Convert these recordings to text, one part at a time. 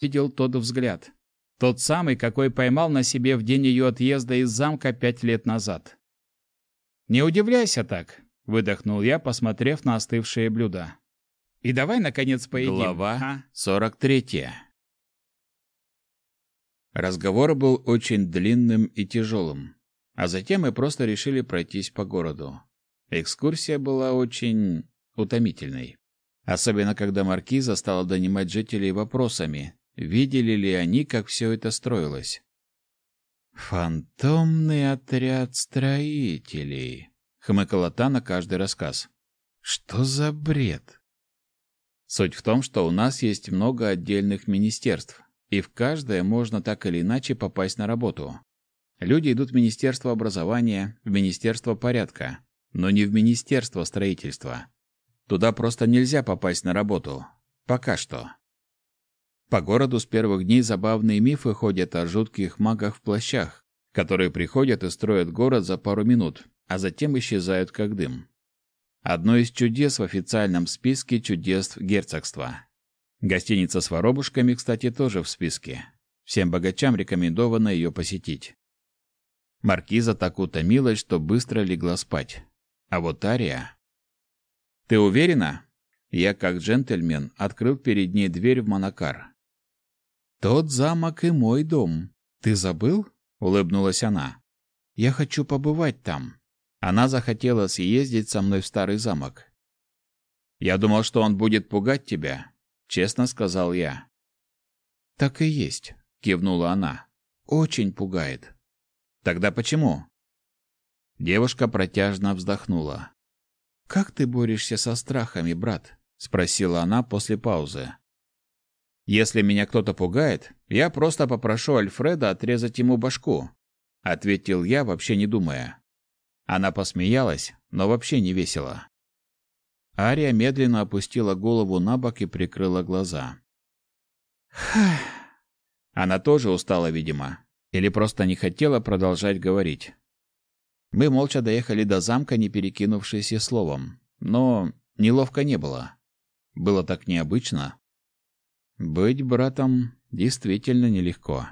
видел тот взгляд. Тот самый, какой поймал на себе в день ее отъезда из замка пять лет назад. «Не удивляйся так», — выдохнул я, посмотрев на остывшие блюда. «И давай, наконец, поедим». Глава а? 43. Разговор был очень длинным и тяжелым, а затем мы просто решили пройтись по городу. Экскурсия была очень утомительной. Особенно, когда маркиза стала донимать жителей вопросами, Видели ли они, как все это строилось? «Фантомный отряд строителей», — хмыкала та на каждый рассказ. «Что за бред?» Суть в том, что у нас есть много отдельных министерств, и в каждое можно так или иначе попасть на работу. Люди идут в Министерство образования, в Министерство порядка, но не в Министерство строительства. Туда просто нельзя попасть на работу. Пока что. По городу с первых дней забавные мифы ходят о жутких магах в плащах, которые приходят и строят город за пару минут, а затем исчезают как дым. Одно из чудес в официальном списке чудес герцогства. Гостиница с воробушками, кстати, тоже в списке. Всем богачам рекомендовано ее посетить. Маркиза так утомилась, что быстро легла спать. А вот Ария... «Ты уверена?» Я, как джентльмен, открыл перед ней дверь в Монакар. Тот замок и мой дом. Ты забыл? улыбнулась она. Я хочу побывать там. Она захотела съездить со мной в старый замок. Я думал, что он будет пугать тебя, честно сказал я. Так и есть, кивнула она. Очень пугает. Тогда почему? Девушка протяжно вздохнула. Как ты борешься со страхами, брат? спросила она после паузы. Если меня кто-то пугает, я просто попрошу Альфреда отрезать ему башку, ответил я, вообще не думая. Она посмеялась, но вообще не весело. Ария медленно опустила голову на бок и прикрыла глаза. Она тоже устала, видимо, или просто не хотела продолжать говорить. Мы молча доехали до замка, не перекинувшись и словом, но неловко не было. Было так необычно. Быть братом действительно нелегко.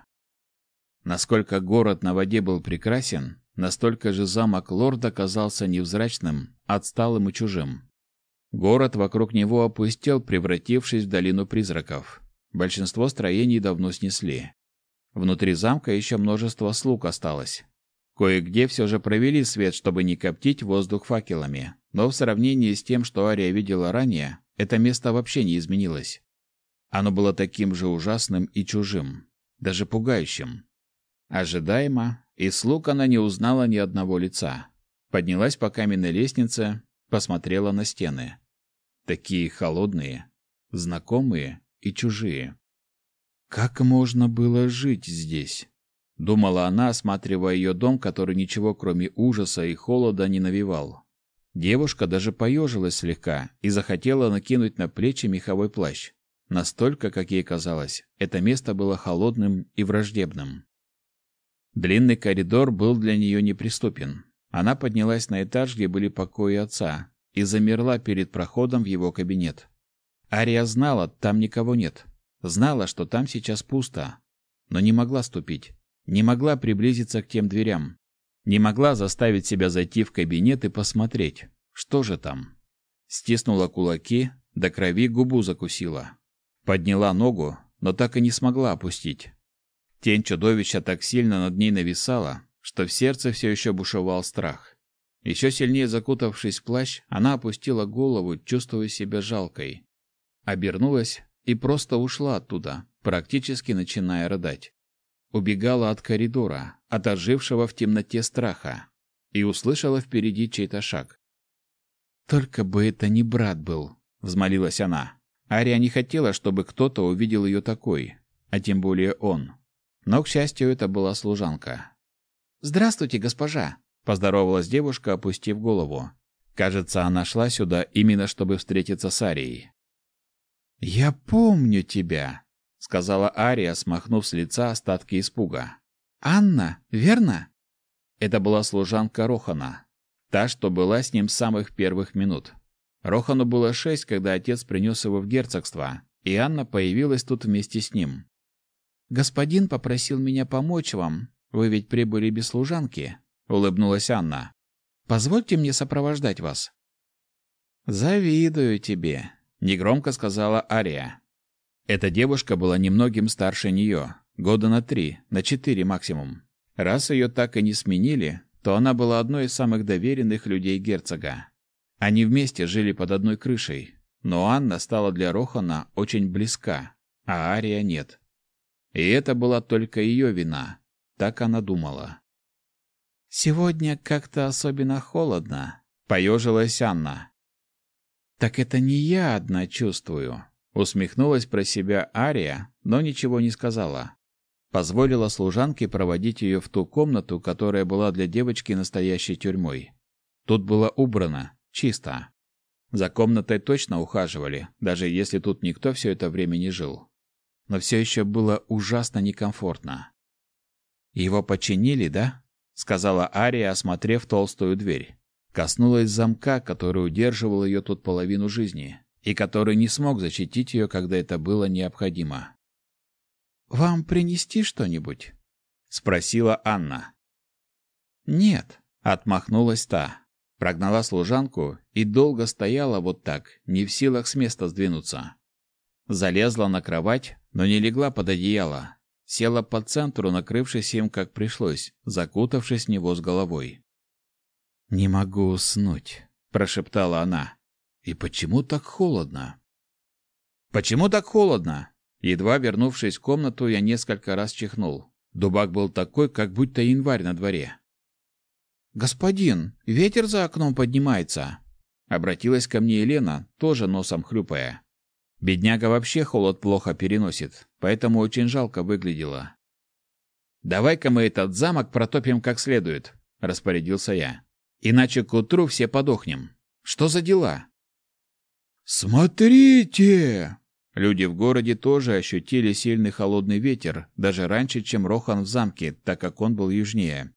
Насколько город на воде был прекрасен, настолько же замок лорда казался невзрачным, отсталым и чужим. Город вокруг него опустел, превратившись в долину призраков. Большинство строений давно снесли. Внутри замка еще множество слуг осталось. Кое-где все же провели свет, чтобы не коптить воздух факелами, но в сравнении с тем, что Ария видела ранее, это место вообще не изменилось. Оно было таким же ужасным и чужим, даже пугающим. Ожидаемо, и слуг она не узнала ни одного лица. Поднялась по каменной лестнице, посмотрела на стены. Такие холодные, знакомые и чужие. Как можно было жить здесь? Думала она, осматривая ее дом, который ничего кроме ужаса и холода не навевал. Девушка даже поежилась слегка и захотела накинуть на плечи меховой плащ. Настолько, как ей казалось, это место было холодным и враждебным. Длинный коридор был для нее неприступен. Она поднялась на этаж, где были покои отца, и замерла перед проходом в его кабинет. Ария знала, там никого нет. Знала, что там сейчас пусто, но не могла ступить, не могла приблизиться к тем дверям, не могла заставить себя зайти в кабинет и посмотреть, что же там. Стиснула кулаки, до крови губу закусила. Подняла ногу, но так и не смогла опустить. Тень чудовища так сильно над ней нависала, что в сердце все еще бушевал страх. Еще сильнее закутавшись в плащ, она опустила голову, чувствуя себя жалкой. Обернулась и просто ушла оттуда, практически начиная рыдать. Убегала от коридора, от ожившего в темноте страха, и услышала впереди чей-то шаг. «Только бы это не брат был», — взмолилась она. Ария не хотела, чтобы кто-то увидел ее такой, а тем более он. Но, к счастью, это была служанка. «Здравствуйте, госпожа!» – поздоровалась девушка, опустив голову. Кажется, она шла сюда именно чтобы встретиться с Арией. «Я помню тебя», — сказала Ария, смахнув с лица остатки испуга. «Анна, верно?» Это была служанка Рохана, та, что была с ним с самых первых минут. Рохану было шесть, когда отец принес его в герцогство, и Анна появилась тут вместе с ним. Господин попросил меня помочь вам. Вы ведь прибыли без служанки, улыбнулась Анна. Позвольте мне сопровождать вас. Завидую тебе, негромко сказала Ария. Эта девушка была немногим старше нее, года на три, на четыре максимум. Раз ее так и не сменили, то она была одной из самых доверенных людей герцога. Они вместе жили под одной крышей, но Анна стала для Рохана очень близка, а Ария нет. И это была только ее вина, так она думала. «Сегодня как-то особенно холодно», — поежилась Анна. «Так это не я одна чувствую», — усмехнулась про себя Ария, но ничего не сказала. Позволила служанке проводить ее в ту комнату, которая была для девочки настоящей тюрьмой. Тут было убрано, чисто. За комнатой точно ухаживали, даже если тут никто все это время не жил. Но все еще было ужасно некомфортно. «Его починили, да?» — сказала Ария, осмотрев толстую дверь. Коснулась замка, который удерживал ее тут половину жизни, и который не смог защитить ее, когда это было необходимо. «Вам принести что-нибудь?» — спросила Анна. «Нет», — отмахнулась та прогнала служанку и долго стояла вот так, не в силах с места сдвинуться. Залезла на кровать, но не легла под одеяло. Села по центру, накрывшись им как пришлось, закутавшись в него с головой. «Не могу уснуть», — прошептала она. «И почему так холодно?» «Почему так холодно?» Едва вернувшись в комнату, я несколько раз чихнул. Дубак был такой, как будто январь на дворе. «Господин, ветер за окном поднимается!» Обратилась ко мне Елена, тоже носом хлюпая. Бедняга вообще холод плохо переносит, поэтому очень жалко выглядела. «Давай-ка мы этот замок протопим как следует», — распорядился я. «Иначе к утру все подохнем. Что за дела?» «Смотрите!» Люди в городе тоже ощутили сильный холодный ветер, даже раньше, чем Рохан в замке, так как он был южнее.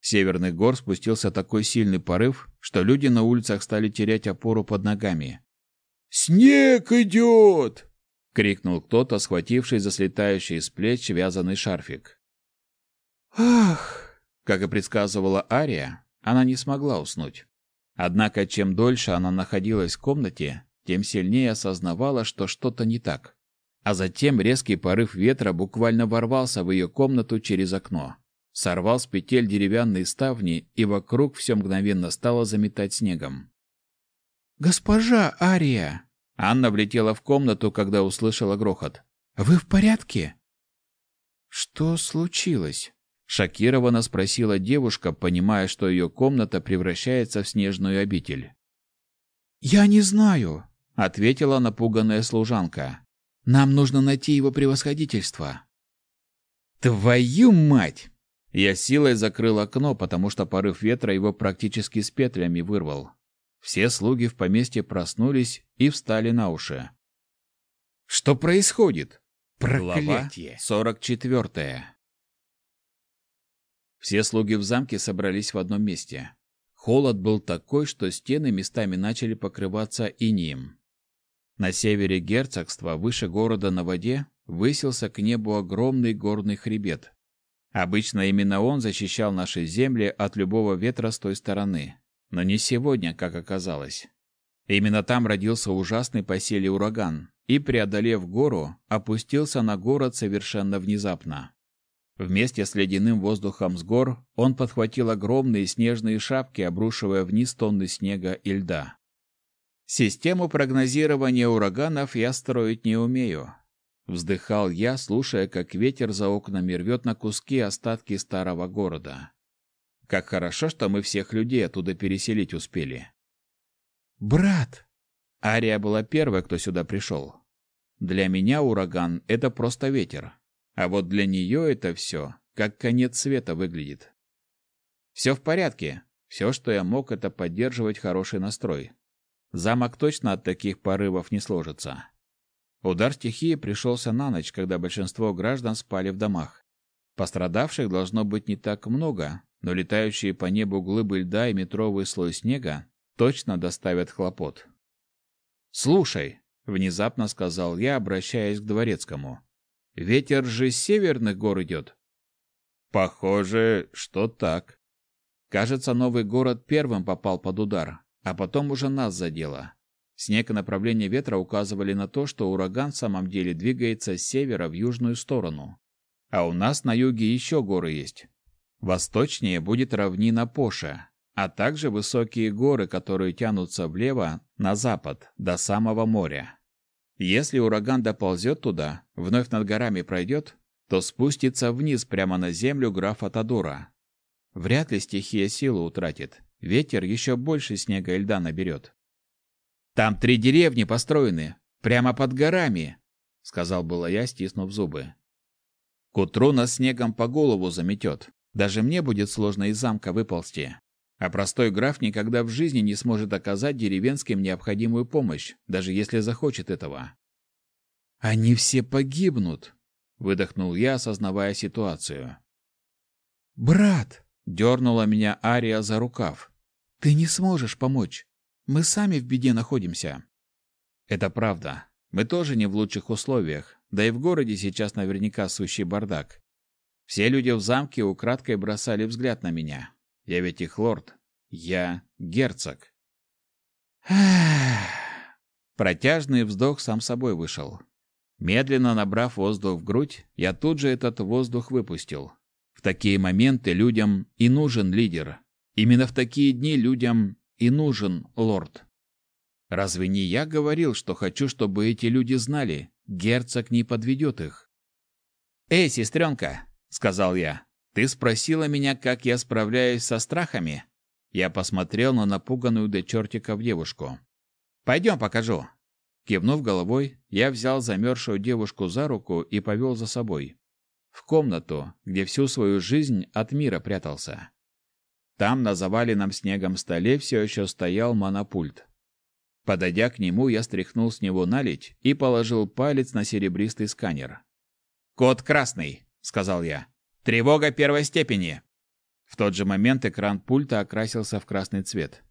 Северных гор спустился такой сильный порыв, что люди на улицах стали терять опору под ногами. «Снег идет!» — крикнул кто-то, схвативший за слетающий с плеч вязаный шарфик. «Ах!» — как и предсказывала Ария, она не смогла уснуть. Однако, чем дольше она находилась в комнате, тем сильнее осознавала, что что-то не так. А затем резкий порыв ветра буквально ворвался в ее комнату через окно сорвал с петель деревянные ставни, и вокруг все мгновенно стало заметать снегом. «Госпожа Ария!» Анна влетела в комнату, когда услышала грохот. «Вы в порядке?» «Что случилось?» Шокированно спросила девушка, понимая, что ее комната превращается в снежную обитель. «Я не знаю», — ответила напуганная служанка. «Нам нужно найти его превосходительство». «Твою мать!» Я силой закрыл окно, потому что порыв ветра его практически с петлями вырвал. Все слуги в поместье проснулись и встали на уши. Что происходит? Проклятие. Сорок четвертое. Все слуги в замке собрались в одном месте. Холод был такой, что стены местами начали покрываться инеем. На севере герцогства, выше города на воде, высился к небу огромный горный хребет, Обычно именно он защищал наши земли от любого ветра с той стороны. Но не сегодня, как оказалось. Именно там родился ужасный по силе ураган и, преодолев гору, опустился на город совершенно внезапно. Вместе с ледяным воздухом с гор он подхватил огромные снежные шапки, обрушивая вниз тонны снега и льда. Систему прогнозирования ураганов я строить не умею, Вздыхал я, слушая, как ветер за окнами рвет на куски остатки старого города. Как хорошо, что мы всех людей оттуда переселить успели. «Брат!» Ария была первой, кто сюда пришел. Для меня ураган — это просто ветер. А вот для нее это все, как конец света выглядит. Все в порядке. Все, что я мог, это поддерживать хороший настрой. Замок точно от таких порывов не сложится. Удар стихии пришелся на ночь, когда большинство граждан спали в домах. Пострадавших должно быть не так много, но летающие по небу глыбы льда и метровый слой снега точно доставят хлопот. «Слушай», — внезапно сказал я, обращаясь к дворецкому, — Ветер же с северных гор идет. Похоже, что так. Кажется, новый город первым попал под удар, а потом уже нас задело. Снег и направление ветра указывали на то, что ураган в самом деле двигается с севера в южную сторону. А у нас на юге еще горы есть. Восточнее будет равнина Поша, а также высокие горы, которые тянутся влево на запад до самого моря. Если ураган доползет туда, вновь над горами пройдет, то спустится вниз прямо на землю графа Тадора. Вряд ли стихия силу утратит. Ветер еще больше снега и льда наберет. «Там три деревни построены, прямо под горами», — сказал было я, стиснув зубы. «К утру нас снегом по голову заметет. Даже мне будет сложно из замка выползти. А простой граф никогда в жизни не сможет оказать деревенским необходимую помощь, даже если захочет этого». «Они все погибнут», выдохнул я, осознавая ситуацию. Брат, дернула меня Ария за рукав. Ты не сможешь помочь. Мы сами в беде находимся. Это правда. Мы тоже не в лучших условиях, да и в городе сейчас наверняка сущий бардак. Все люди в замке украдкой бросали взгляд на меня. Я ведь их лорд. Я герцог. Протяжный вздох сам собой вышел. Медленно набрав воздух в грудь, я тут же этот воздух выпустил. В такие моменты людям и нужен лидер. Именно в такие дни людям и нужен лорд. Разве не я говорил, что хочу, чтобы эти люди знали, герцог не подведет их? «Эй, сестренка!» — сказал я. «Ты спросила меня, как я справляюсь со страхами?» Я посмотрел на напуганную до чертиков девушку. «Пойдем покажу. Кивнув головой, я взял замерзшую девушку за руку и повел за собой. В комнату, где всю свою жизнь от мира прятался. Там на заваленном снегом столе все еще стоял монопульт. Подойдя к нему, я стряхнул с него налить и положил палец на серебристый сканер. «Код красный», — сказал я. «Тревога первой степени». В тот же момент экран пульта окрасился в красный цвет.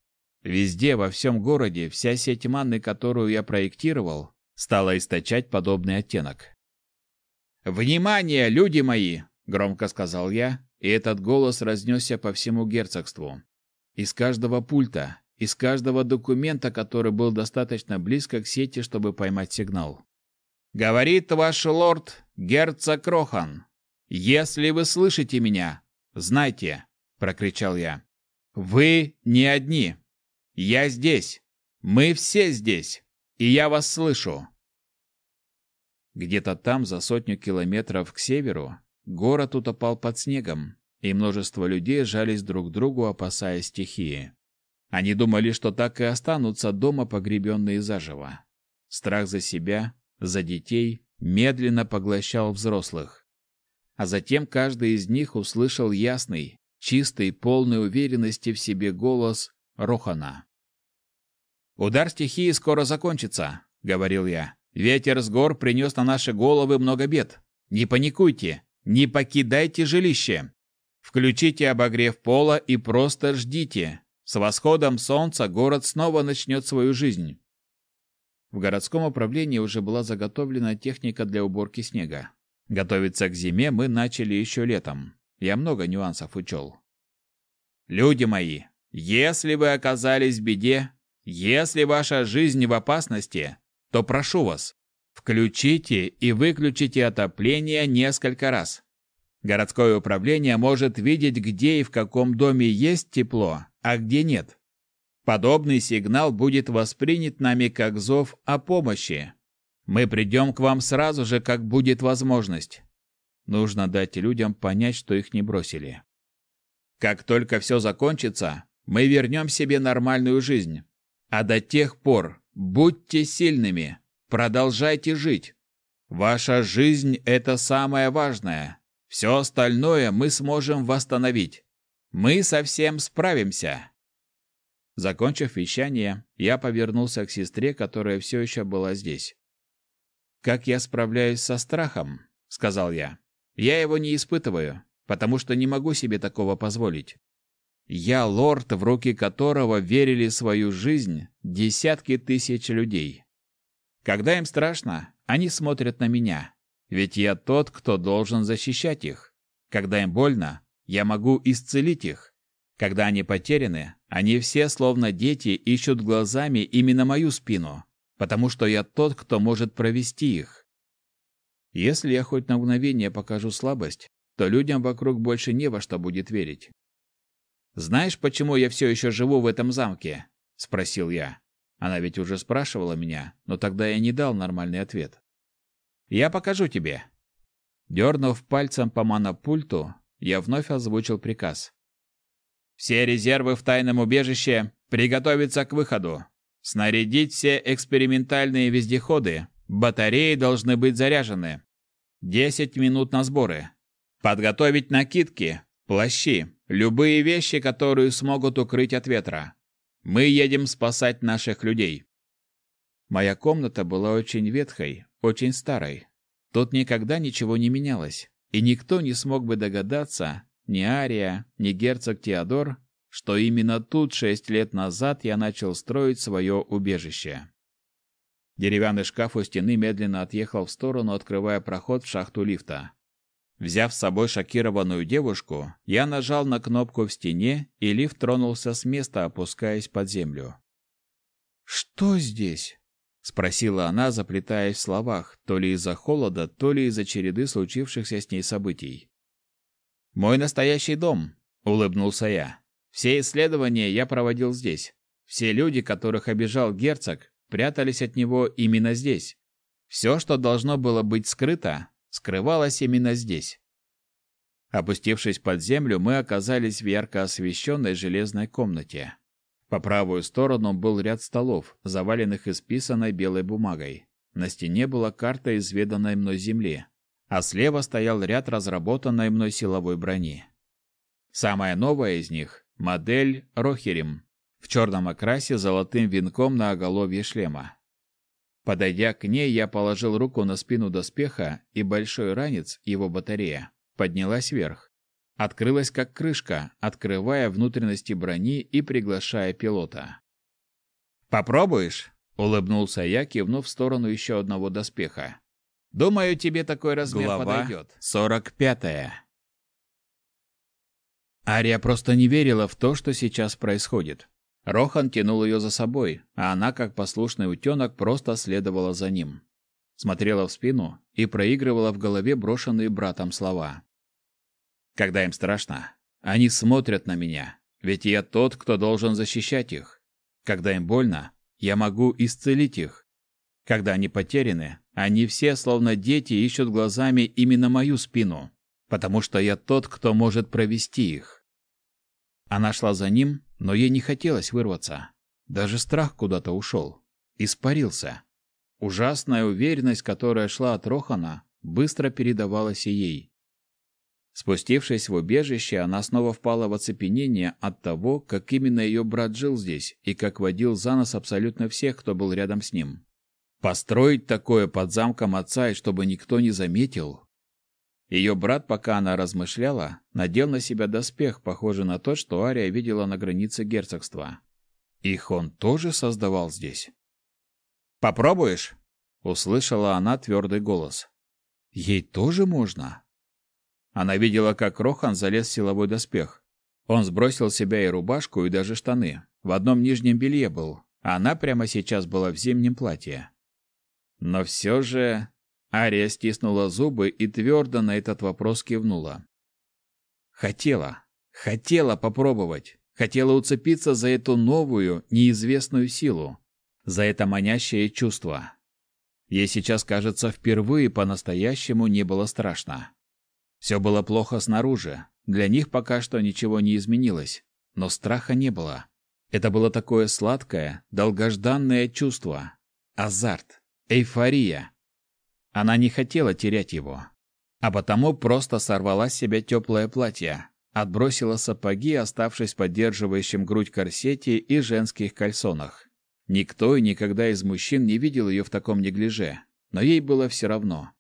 Везде, во всем городе, вся сеть манны, которую я проектировал, стала источать подобный оттенок. «Внимание, люди мои!» — громко сказал я, и этот голос разнесся по всему герцогству. Из каждого пульта, из каждого документа, который был достаточно близко к сети, чтобы поймать сигнал. «Говорит ваш лорд, герцог Рохан, если вы слышите меня, знайте!» — прокричал я. «Вы не одни!» Я здесь. Мы все здесь. И я вас слышу. Где-то там, за сотню километров к северу, город утопал под снегом, и множество людей жались друг к другу, опасаясь стихии. Они думали, что так и останутся дома погребенные заживо. Страх за себя, за детей медленно поглощал взрослых. А затем каждый из них услышал ясный, чистый, полный уверенности в себе голос Рохана. «Удар стихии скоро закончится», — говорил я. «Ветер с гор принес на наши головы много бед. Не паникуйте, не покидайте жилище. Включите обогрев пола и просто ждите. С восходом солнца город снова начнет свою жизнь». В городском управлении уже была заготовлена техника для уборки снега. Готовиться к зиме мы начали еще летом. Я много нюансов учел. «Люди мои, если вы оказались в беде, если ваша жизнь в опасности, то прошу вас, включите и выключите отопление несколько раз. Городское управление может видеть, где и в каком доме есть тепло, а где нет. Подобный сигнал будет воспринят нами как зов о помощи. Мы придем к вам сразу же, как будет возможность. Нужно дать людям понять, что их не бросили. Как только все закончится, мы вернем себе нормальную жизнь. А до тех пор будьте сильными, продолжайте жить. Ваша жизнь – это самое важное. Все остальное мы сможем восстановить. Мы совсем справимся. Закончив вещание, я повернулся к сестре, которая все еще была здесь. «Как я справляюсь со страхом?» — сказал я. «Я его не испытываю, потому что не могу себе такого позволить. Я лорд, в руки которого верили свою жизнь десятки тысяч людей. Когда им страшно, они смотрят на меня. ведь я тот, кто должен защищать их. Когда им больно, я могу исцелить их. Когда они потеряны, они все, словно дети, ищут глазами именно мою спину, потому что я тот, кто может провести их. Если я хоть на мгновение покажу слабость, то людям вокруг больше не во что будет верить. «Знаешь, почему я все еще живу в этом замке?» — спросил я. Она ведь уже спрашивала меня, но тогда я не дал нормальный ответ. «Я покажу тебе». Дернув пальцем по монопульту, я вновь озвучил приказ. «Все резервы в тайном убежище приготовиться к выходу. Снарядить все экспериментальные вездеходы. Батареи должны быть заряжены. Десять минут на сборы. Подготовить накидки, плащи, любые вещи, которые смогут укрыть от ветра. Мы едем спасать наших людей. Моя комната была очень ветхой, очень старой. Тут никогда ничего не менялось, и никто не смог бы догадаться, ни Ария, ни герцог Теодор, что именно тут шесть лет назад я начал строить свое убежище. Деревянный шкаф у стены медленно отъехал в сторону, открывая проход в шахту лифта. Взяв с собой шокированную девушку, я нажал на кнопку в стене, и лифт тронулся с места, опускаясь под землю. «Что здесь?» — спросила она, заплетаясь в словах, то ли из-за холода, то ли из-за череды случившихся с ней событий. «Мой настоящий дом», — улыбнулся я. «Все исследования я проводил здесь. Все люди, которых обижал герцог, прятались от него именно здесь. Все, что должно было быть скрыто, скрывалось именно здесь. Опустившись под землю, мы оказались в ярко освещенной железной комнате. По правую сторону был ряд столов, заваленных исписанной белой бумагой. На стене была карта изведанной мной земли, а слева стоял ряд разработанной мной силовой брони. Самая новая из них — модель Рохерим, в черном окрасе с золотым венком на оголовье шлема. Подойдя к ней, я положил руку на спину доспеха, и большой ранец, его батарея, поднялась вверх. Открылась как крышка, открывая внутренности брони и приглашая пилота. «Попробуешь?» — улыбнулся я, кивнув в сторону еще одного доспеха. «Думаю, тебе такой размер Глава подойдет». Сорок пятая. Ария просто не верила в то, что сейчас происходит. Рохан тянул ее за собой, а она, как послушный утенок, просто следовала за ним. Смотрела в спину и проигрывала в голове брошенные братом слова. «Когда им страшно, они смотрят на меня, ведь я тот, кто должен защищать их. Когда им больно, я могу исцелить их. Когда они потеряны, они все, словно дети, ищут глазами именно мою спину, потому что я тот, кто может провести их». Она шла за ним, но ей не хотелось вырваться. Даже страх куда-то ушел. Испарился. Ужасная уверенность, которая шла от Рохана, быстро передавалась и ей. Спустившись в убежище, она снова впала в оцепенение от того, как именно ее брат жил здесь и как водил за нос абсолютно всех, кто был рядом с ним. Построить такое под замком отца и чтобы никто не заметил, ее брат, пока она размышляла, надел на себя доспех, похожий на тот, что Ария видела на границе герцогства. Их он тоже создавал здесь. «Попробуешь?» — услышала она твердый голос. «Ей тоже можно?» Она видела, как Рохан залез в силовой доспех. Он сбросил с себя и рубашку, и даже штаны. В одном нижнем белье был, а она прямо сейчас была в зимнем платье. Но все же Ария стиснула зубы и твердо на этот вопрос кивнула. Хотела, хотела попробовать, хотела уцепиться за эту новую, неизвестную силу, за это манящее чувство. Ей сейчас, кажется, впервые по-настоящему не было страшно. Все было плохо снаружи, для них пока что ничего не изменилось, но страха не было. Это было такое сладкое, долгожданное чувство. Азарт, эйфория, она не хотела терять его, а потому просто сорвала с себя теплое платье, отбросила сапоги, оставшись поддерживающим грудь корсете и женских кальсонах. Никто и никогда из мужчин не видел ее в таком неглиже, но ей было все равно.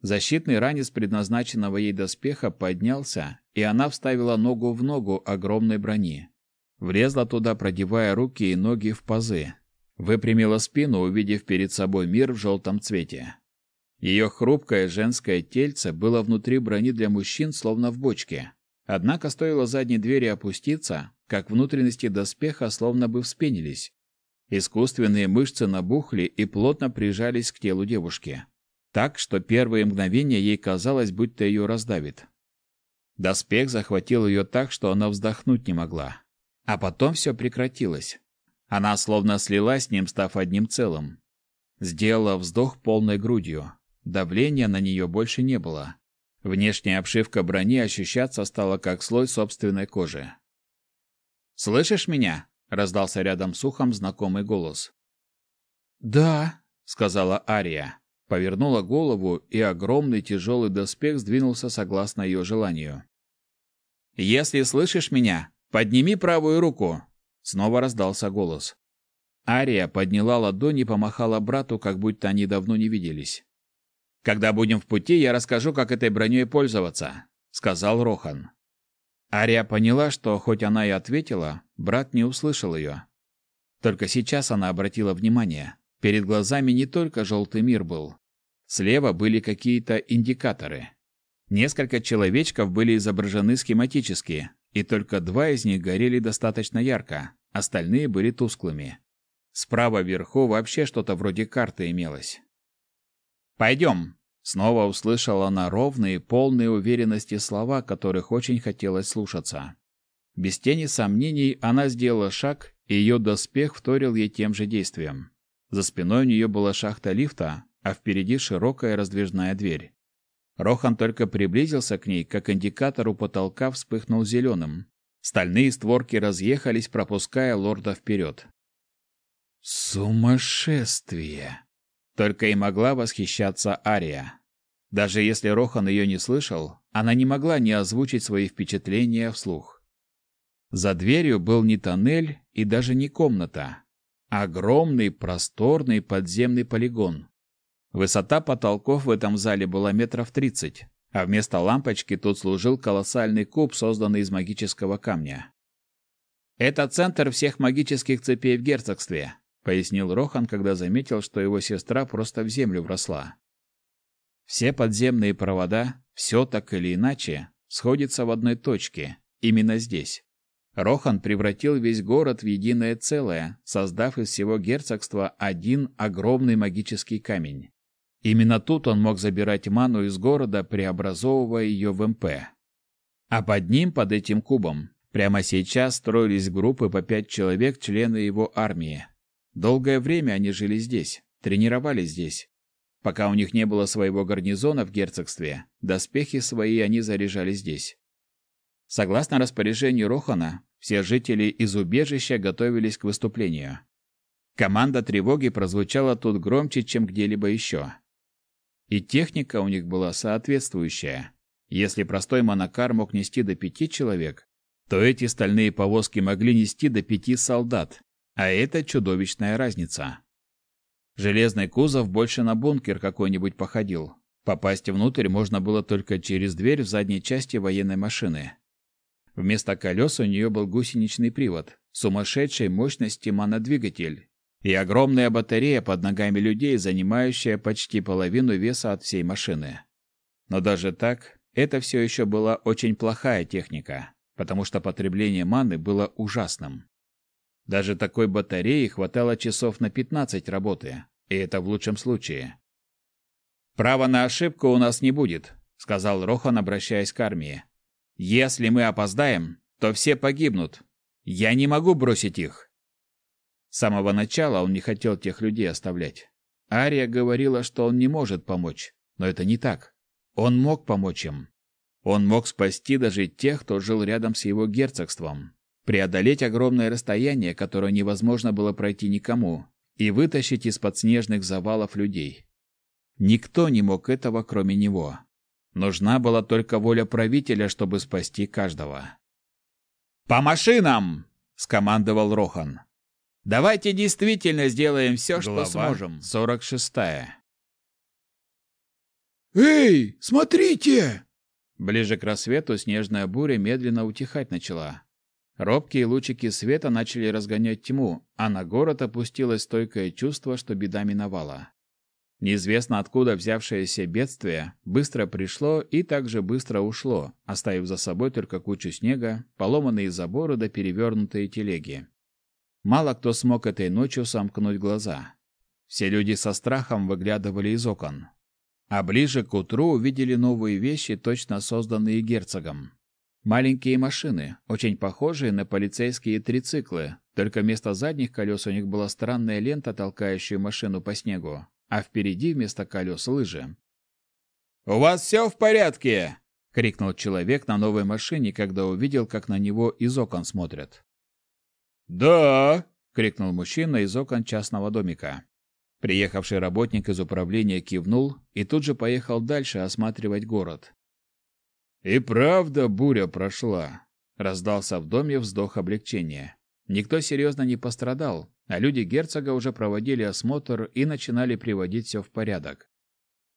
Защитный ранец предназначенного ей доспеха поднялся, и она вставила ногу в ногу огромной брони. Влезла туда, продевая руки и ноги в пазы, Выпрямила спину, увидев перед собой мир в желтом цвете. Ее хрупкое женское тельце было внутри брони для мужчин, словно в бочке. Однако стоило задней двери опуститься, как внутренности доспеха словно бы вспенились. Искусственные мышцы набухли и плотно прижались к телу девушки. Так, что первые мгновения ей казалось, будто ее раздавит. Доспех захватил ее так, что она вздохнуть не могла. А потом все прекратилось. Она словно слилась с ним, став одним целым. Сделала вздох полной грудью. Давления на нее больше не было. Внешняя обшивка брони ощущаться стала как слой собственной кожи. «Слышишь меня?» — раздался рядом с ухом знакомый голос. «Да», — сказала Ария. Повернула голову, и огромный тяжелый доспех сдвинулся согласно ее желанию. «Если слышишь меня, подними правую руку!» Снова раздался голос. Ария подняла ладонь и помахала брату, как будто они давно не виделись. Когда будем в пути, я расскажу, как этой броней пользоваться, сказал Рохан. Ария поняла, что хоть она и ответила, брат не услышал ее. Только сейчас она обратила внимание. Перед глазами не только желтый мир был. Слева были какие-то индикаторы. Несколько человечков были изображены схематически, и только два из них горели достаточно ярко, остальные были тусклыми. Справа вверху вообще что-то вроде карты имелось. «Пойдем!» Снова услышала она ровные, полные уверенности слова, которых очень хотелось слушаться. Без тени сомнений она сделала шаг, и ее доспех вторил ей тем же действием. За спиной у нее была шахта лифта, а впереди широкая раздвижная дверь. Рохан только приблизился к ней, как индикатор у потолка вспыхнул зеленым. Стальные створки разъехались, пропуская лорда вперед. «Сумасшествие!» Только и могла восхищаться Ария. Даже если Рохан ее не слышал, она не могла не озвучить свои впечатления вслух. За дверью был не тоннель и даже не комната, а огромный просторный подземный полигон. Высота потолков в этом зале была метров тридцать, а вместо лампочки тут служил колоссальный куб, созданный из магического камня. «Это центр всех магических цепей в герцогстве», пояснил Рохан, когда заметил, что его сестра просто в землю вросла. Все подземные провода, все так или иначе, сходятся в одной точке, именно здесь. Рохан превратил весь город в единое целое, создав из всего герцогства один огромный магический камень. Именно тут он мог забирать ману из города, преобразовывая ее в МП. А под ним, под этим кубом, прямо сейчас строились группы по пять человек, члены его армии. Долгое время они жили здесь, тренировались здесь. Пока у них не было своего гарнизона в герцогстве, доспехи свои они заряжали здесь. Согласно распоряжению Рохана, все жители из убежища готовились к выступлению. Команда тревоги прозвучала тут громче, чем где-либо еще. И техника у них была соответствующая. Если простой монокар мог нести до пяти человек, то эти стальные повозки могли нести до пяти солдат, а это чудовищная разница. Железный кузов больше на бункер какой-нибудь походил. Попасть внутрь можно было только через дверь в задней части военной машины. Вместо колес у нее был гусеничный привод, сумасшедшей мощности монодвигатель и огромная батарея под ногами людей, занимающая почти половину веса от всей машины. Но даже так, это все еще была очень плохая техника, потому что потребление маны было ужасным. Даже такой батареи хватало часов на 15 работы, и это в лучшем случае. «Права на ошибку у нас не будет», — сказал Рохан, обращаясь к армии. «Если мы опоздаем, то все погибнут. Я не могу бросить их». С самого начала он не хотел тех людей оставлять. Ария говорила, что он не может помочь, но это не так. Он мог помочь им. Он мог спасти даже тех, кто жил рядом с его герцогством, преодолеть огромное расстояние, которое невозможно было пройти никому, и вытащить из-под снежных завалов людей. Никто не мог этого, кроме него. Нужна была только воля правителя, чтобы спасти каждого. «По машинам!» — скомандовал Рохан. «Давайте действительно сделаем все, Глава что сможем». Сорок шестая. «Эй, смотрите!» Ближе к рассвету снежная буря медленно утихать начала. Робкие лучики света начали разгонять тьму, а на город опустилось стойкое чувство, что беда миновала. Неизвестно откуда взявшееся бедствие быстро пришло и также быстро ушло, оставив за собой только кучу снега, поломанные заборы да перевернутые телеги. Мало кто смог этой ночью сомкнуть глаза. Все люди со страхом выглядывали из окон. А ближе к утру увидели новые вещи, точно созданные герцогом. Маленькие машины, очень похожие на полицейские трициклы, только вместо задних колес у них была странная лента, толкающая машину по снегу, а впереди вместо колес лыжи. «У вас все в порядке?» — крикнул человек на новой машине, когда увидел, как на него из окон смотрят. «Да!» — крикнул мужчина из окон частного домика. Приехавший работник из управления кивнул и тут же поехал дальше осматривать город. «И правда буря прошла», — раздался в доме вздох облегчения. Никто серьезно не пострадал, а люди герцога уже проводили осмотр и начинали приводить все в порядок.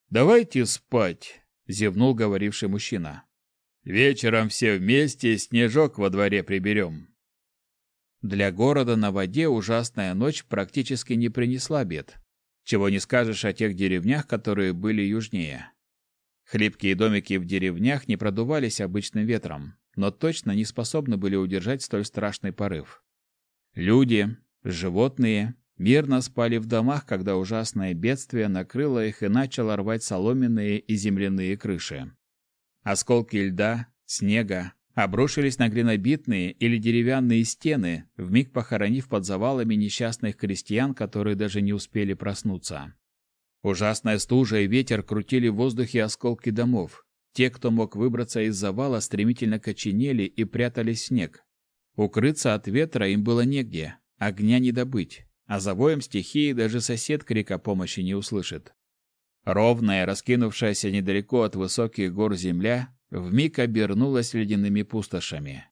«Давайте спать», — зевнул говоривший мужчина. «Вечером все вместе снежок во дворе приберем». Для города на воде ужасная ночь практически не принесла бед. Чего не скажешь о тех деревнях, которые были южнее. Хлипкие домики в деревнях не продувались обычным ветром, но точно не способны были удержать столь страшный порыв. Люди, животные мирно спали в домах, когда ужасное бедствие накрыло их и начало рвать соломенные и земляные крыши. Осколки льда, снега обрушились на глинобитные или деревянные стены, вмиг похоронив под завалами несчастных крестьян, которые даже не успели проснуться. Ужасная стужа и ветер крутили в воздухе осколки домов. Те, кто мог выбраться из завала, стремительно коченели и прятались в снег, Укрыться от ветра им было негде, огня не добыть, а за воем стихии даже сосед крика помощи не услышит. Ровная, раскинувшаяся недалеко от высоких гор земля, вмиг обернулась ледяными пустошами.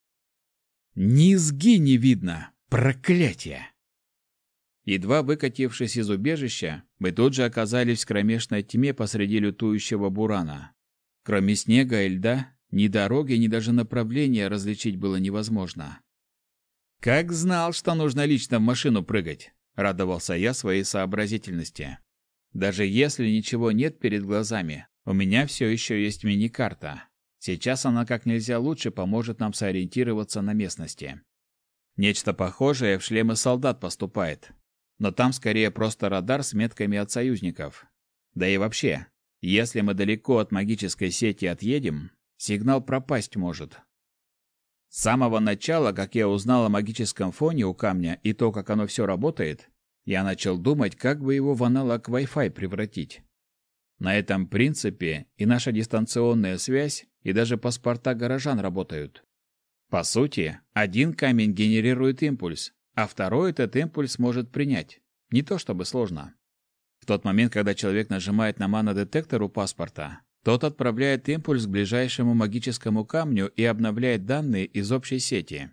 Низги не видно! Проклятие! Едва выкатившись из убежища, мы тут же оказались в кромешной тьме посреди лютующего бурана. Кроме снега и льда, ни дороги, ни даже направления различить было невозможно. Как знал, что нужно лично в машину прыгать, радовался я своей сообразительности. Даже если ничего нет перед глазами, у меня все еще есть мини-карта. Сейчас она как нельзя лучше поможет нам сориентироваться на местности. Нечто похожее в шлемы солдат поступает. Но там скорее просто радар с метками от союзников. Да и вообще, если мы далеко от магической сети отъедем, сигнал пропасть может. С самого начала, как я узнал о магическом фоне у камня и то, как оно все работает, я начал думать, как бы его в аналог Wi-Fi превратить. На этом принципе и наша дистанционная связь, и даже паспорта горожан работают. По сути, один камень генерирует импульс, а второй этот импульс может принять. Не то чтобы сложно. В тот момент, когда человек нажимает на манодетектор у паспорта, тот отправляет импульс к ближайшему магическому камню и обновляет данные из общей сети.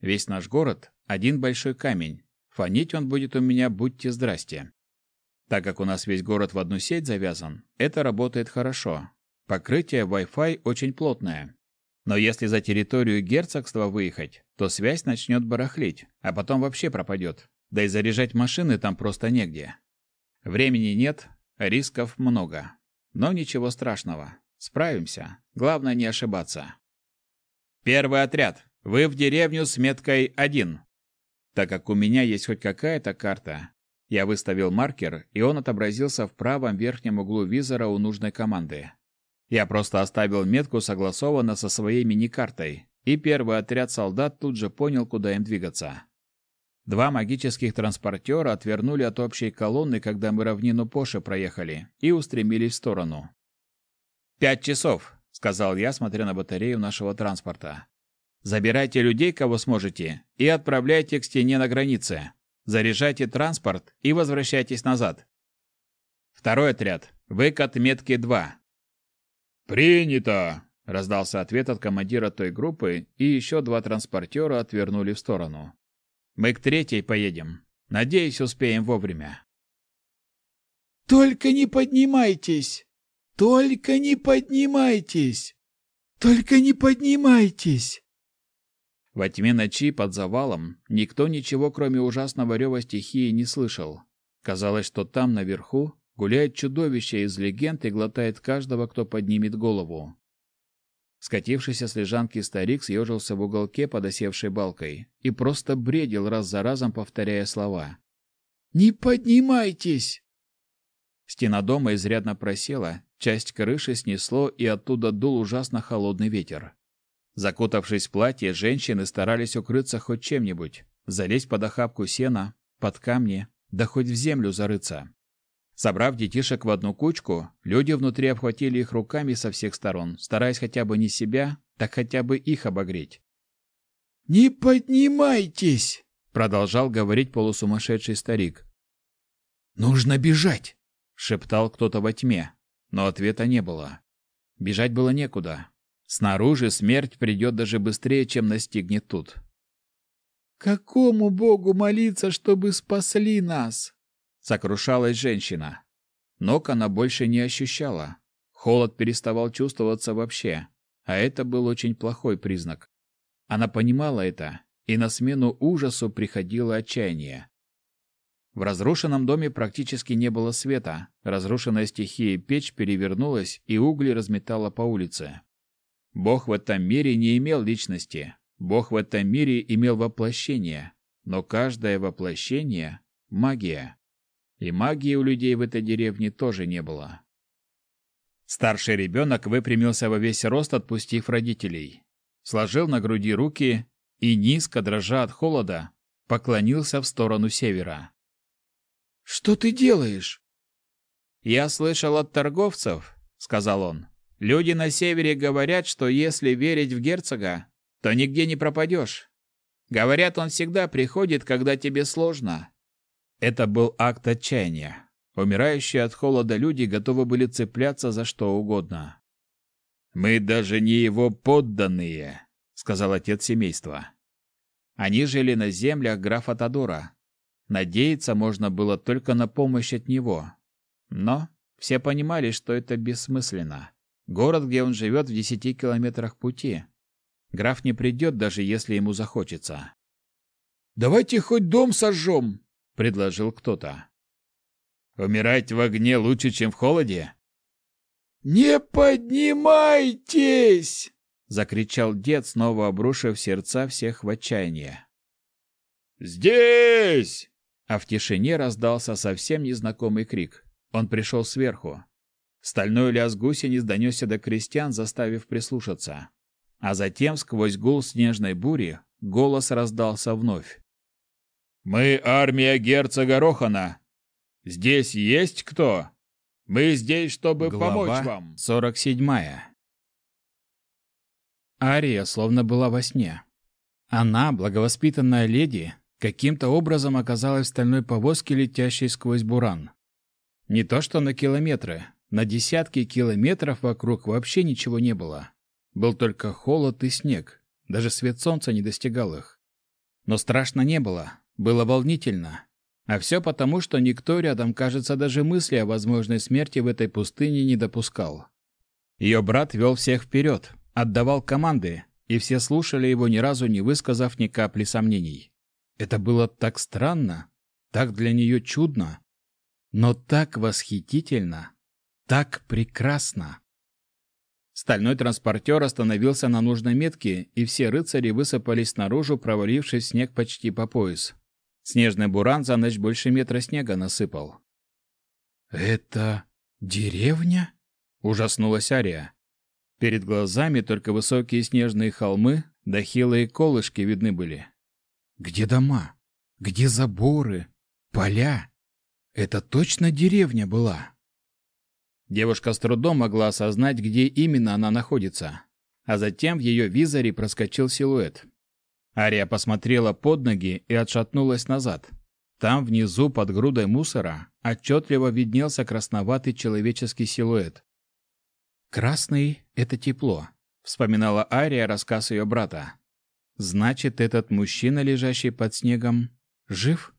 Весь наш город — один большой камень. Фонить он будет у меня, будьте здрасте. Так как у нас весь город в одну сеть завязан, это работает хорошо. Покрытие Wi-Fi очень плотное. Но если за территорию герцогства выехать, то связь начнет барахлить, а потом вообще пропадет. Да и заряжать машины там просто негде. Времени нет, рисков много. Но ничего страшного. Справимся. Главное не ошибаться. Первый отряд. Вы в деревню с меткой 1. Так как у меня есть хоть какая-то карта, я выставил маркер, и он отобразился в правом верхнем углу визора у нужной команды. Я просто оставил метку согласованно со своей мини-картой, и первый отряд солдат тут же понял, куда им двигаться. Два магических транспортера отвернули от общей колонны, когда мы равнину Поши проехали, и устремились в сторону. «Пять часов», — сказал я, смотря на батарею нашего транспорта. «Забирайте людей, кого сможете, и отправляйте к стене на границе. Заряжайте транспорт и возвращайтесь назад». Второй отряд. Вы к отметке 2. «Принято!» — раздался ответ от командира той группы, и еще два транспортера отвернули в сторону. Мы к третьей поедем. Надеюсь, успеем вовремя. Только не поднимайтесь. Только не поднимайтесь. Только не поднимайтесь. Во тьме ночи под завалом никто ничего, кроме ужасного рева стихии, не слышал. Казалось, что там наверху гуляет чудовище из легенд и глотает каждого, кто поднимет голову. Скатившийся с лежанки старик съежился в уголке под осевшей балкой и просто бредил раз за разом, повторяя слова. «Не поднимайтесь!» Стена дома изрядно просела, часть крыши снесло, и оттуда дул ужасно холодный ветер. Закутавшись в платье, женщины старались укрыться хоть чем-нибудь, залезть под охапку сена, под камни, да хоть в землю зарыться. Собрав детишек в одну кучку, люди внутри обхватили их руками со всех сторон, стараясь хотя бы не себя, так хотя бы их обогреть. «Не поднимайтесь!» — продолжал говорить полусумасшедший старик. «Нужно бежать!» — шептал кто-то во тьме, но ответа не было. Бежать было некуда. Снаружи смерть придет даже быстрее, чем настигнет тут. «Какому богу молиться, чтобы спасли нас?» Сокрушалась женщина. Ног она больше не ощущала. Холод переставал чувствоваться вообще, а это был очень плохой признак. Она понимала это, и на смену ужасу приходило отчаяние. В разрушенном доме практически не было света. Разрушенная стихией печь перевернулась и угли разметала по улице. Бог в этом мире не имел личности. Бог в этом мире имел воплощение. Но каждое воплощение — магия. И магии у людей в этой деревне тоже не было. Старший ребенок выпрямился во весь рост, отпустив родителей. Сложил на груди руки и, низко дрожа от холода, поклонился в сторону севера. «Что ты делаешь?» «Я слышал от торговцев», — сказал он. «Люди на севере говорят, что если верить в герцога, то нигде не пропадешь. Говорят, он всегда приходит, когда тебе сложно. Это был акт отчаяния. Умирающие от холода люди готовы были цепляться за что угодно. «Мы даже не его подданные», — сказал отец семейства. Они жили на землях графа Тодора. Надеяться можно было только на помощь от него. Но все понимали, что это бессмысленно. Город, где он живет, в десяти километрах пути. Граф не придет, даже если ему захочется. «Давайте хоть дом сожжем!» Предложил кто-то. Умирать в огне лучше, чем в холоде? Не поднимайтесь! закричал дед, снова обрушив сердца всех в отчаяние. Здесь! А в тишине раздался совсем незнакомый крик. Он пришел сверху. Стальной лязг гусениц донесся до крестьян, заставив прислушаться. А затем, сквозь гул снежной бури, голос раздался вновь. Мы армия герцога Рохана. Здесь есть кто? Мы здесь, чтобы Глава помочь вам. 47. Ария словно была во сне. Она, благовоспитанная леди, каким-то образом оказалась в стальной повозке, летящей сквозь буран. Не то что на километры, на десятки километров вокруг вообще ничего не было. Был только холод и снег, даже свет солнца не достигал их. Но страшно не было, было волнительно. А все потому, что никто рядом, кажется, даже мысли о возможной смерти в этой пустыне не допускал. Ее брат вел всех вперед, отдавал команды, и все слушали его, ни разу не высказав ни капли сомнений. Это было так странно, так для нее чудно, но так восхитительно, так прекрасно. Стальной транспортер остановился на нужной метке, и все рыцари высыпались наружу, провалившись в снег почти по пояс. Снежный буран за ночь больше метра снега насыпал. «Это деревня?» — ужаснулась Ария. Перед глазами только высокие снежные холмы да хилые колышки видны были. «Где дома? Где заборы? Поля? Это точно деревня была?» Девушка с трудом могла осознать, где именно она находится. А затем в ее визоре проскочил силуэт. Ария посмотрела под ноги и отшатнулась назад. Там внизу под грудой мусора отчетливо виднелся красноватый человеческий силуэт. «Красный — это тепло», — вспоминала Ария рассказ ее брата. «Значит, этот мужчина, лежащий под снегом, жив?»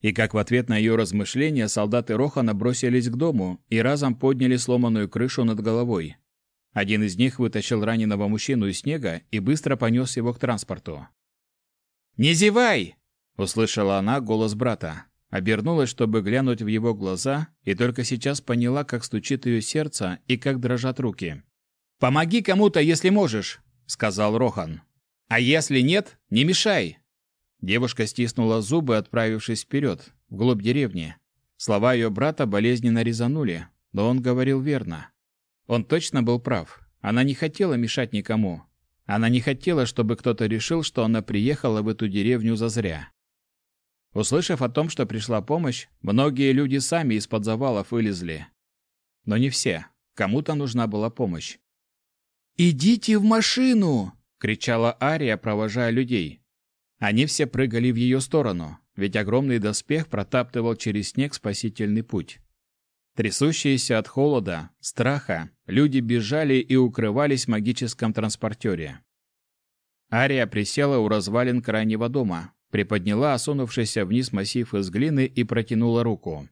И как в ответ на ее размышления солдаты Рохана бросились к дому и разом подняли сломанную крышу над головой. Один из них вытащил раненого мужчину из снега и быстро понес его к транспорту. «Не зевай!» — услышала она голос брата. обернулась, чтобы глянуть в его глаза, и только сейчас поняла, как стучит ее сердце и как дрожат руки. «Помоги кому-то, если можешь», — сказал Рохан. «А если нет, не мешай». Девушка стиснула зубы, отправившись вперед, вглубь деревни. Слова ее брата болезненно резанули, но он говорил верно. Он точно был прав. Она не хотела мешать никому. Она не хотела, чтобы кто-то решил, что она приехала в эту деревню зазря. Услышав о том, что пришла помощь, многие люди сами из-под завалов вылезли. Но не все. Кому-то нужна была помощь. «Идите в машину!» — кричала Ария, провожая людей. Они все прыгали в ее сторону, ведь огромный доспех протаптывал через снег спасительный путь. Трясущиеся от холода, страха, люди бежали и укрывались в магическом транспортере. Ария присела у развалин крайнего дома, приподняла осунувшийся вниз массив из глины и протянула руку.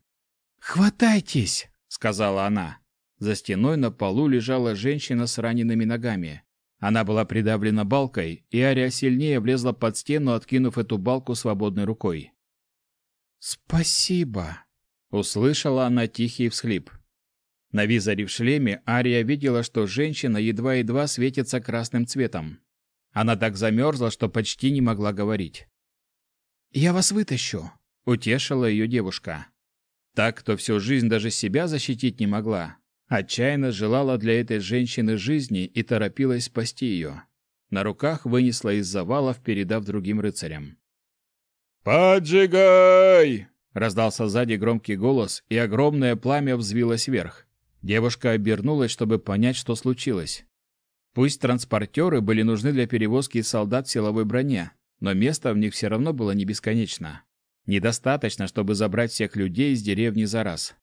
«Хватайтесь!» — сказала она. За стеной на полу лежала женщина с ранеными ногами. Она была придавлена балкой, и Ария сильнее влезла под стену, откинув эту балку свободной рукой. «Спасибо!» Услышала она тихий всхлип. На визоре в шлеме Ария видела, что женщина едва-едва светится красным цветом. Она так замерзла, что почти не могла говорить. «Я вас вытащу», — утешила ее девушка. Так, кто всю жизнь даже себя защитить не могла, отчаянно желала для этой женщины жизни и торопилась спасти ее. На руках вынесла из завалов, передав другим рыцарям. «Поджигай!» Раздался сзади громкий голос, и огромное пламя взвилось вверх. Девушка обернулась, чтобы понять, что случилось. Пусть транспортеры были нужны для перевозки солдат в силовой броне, но места в них все равно было не бесконечно. Недостаточно, чтобы забрать всех людей из деревни за раз.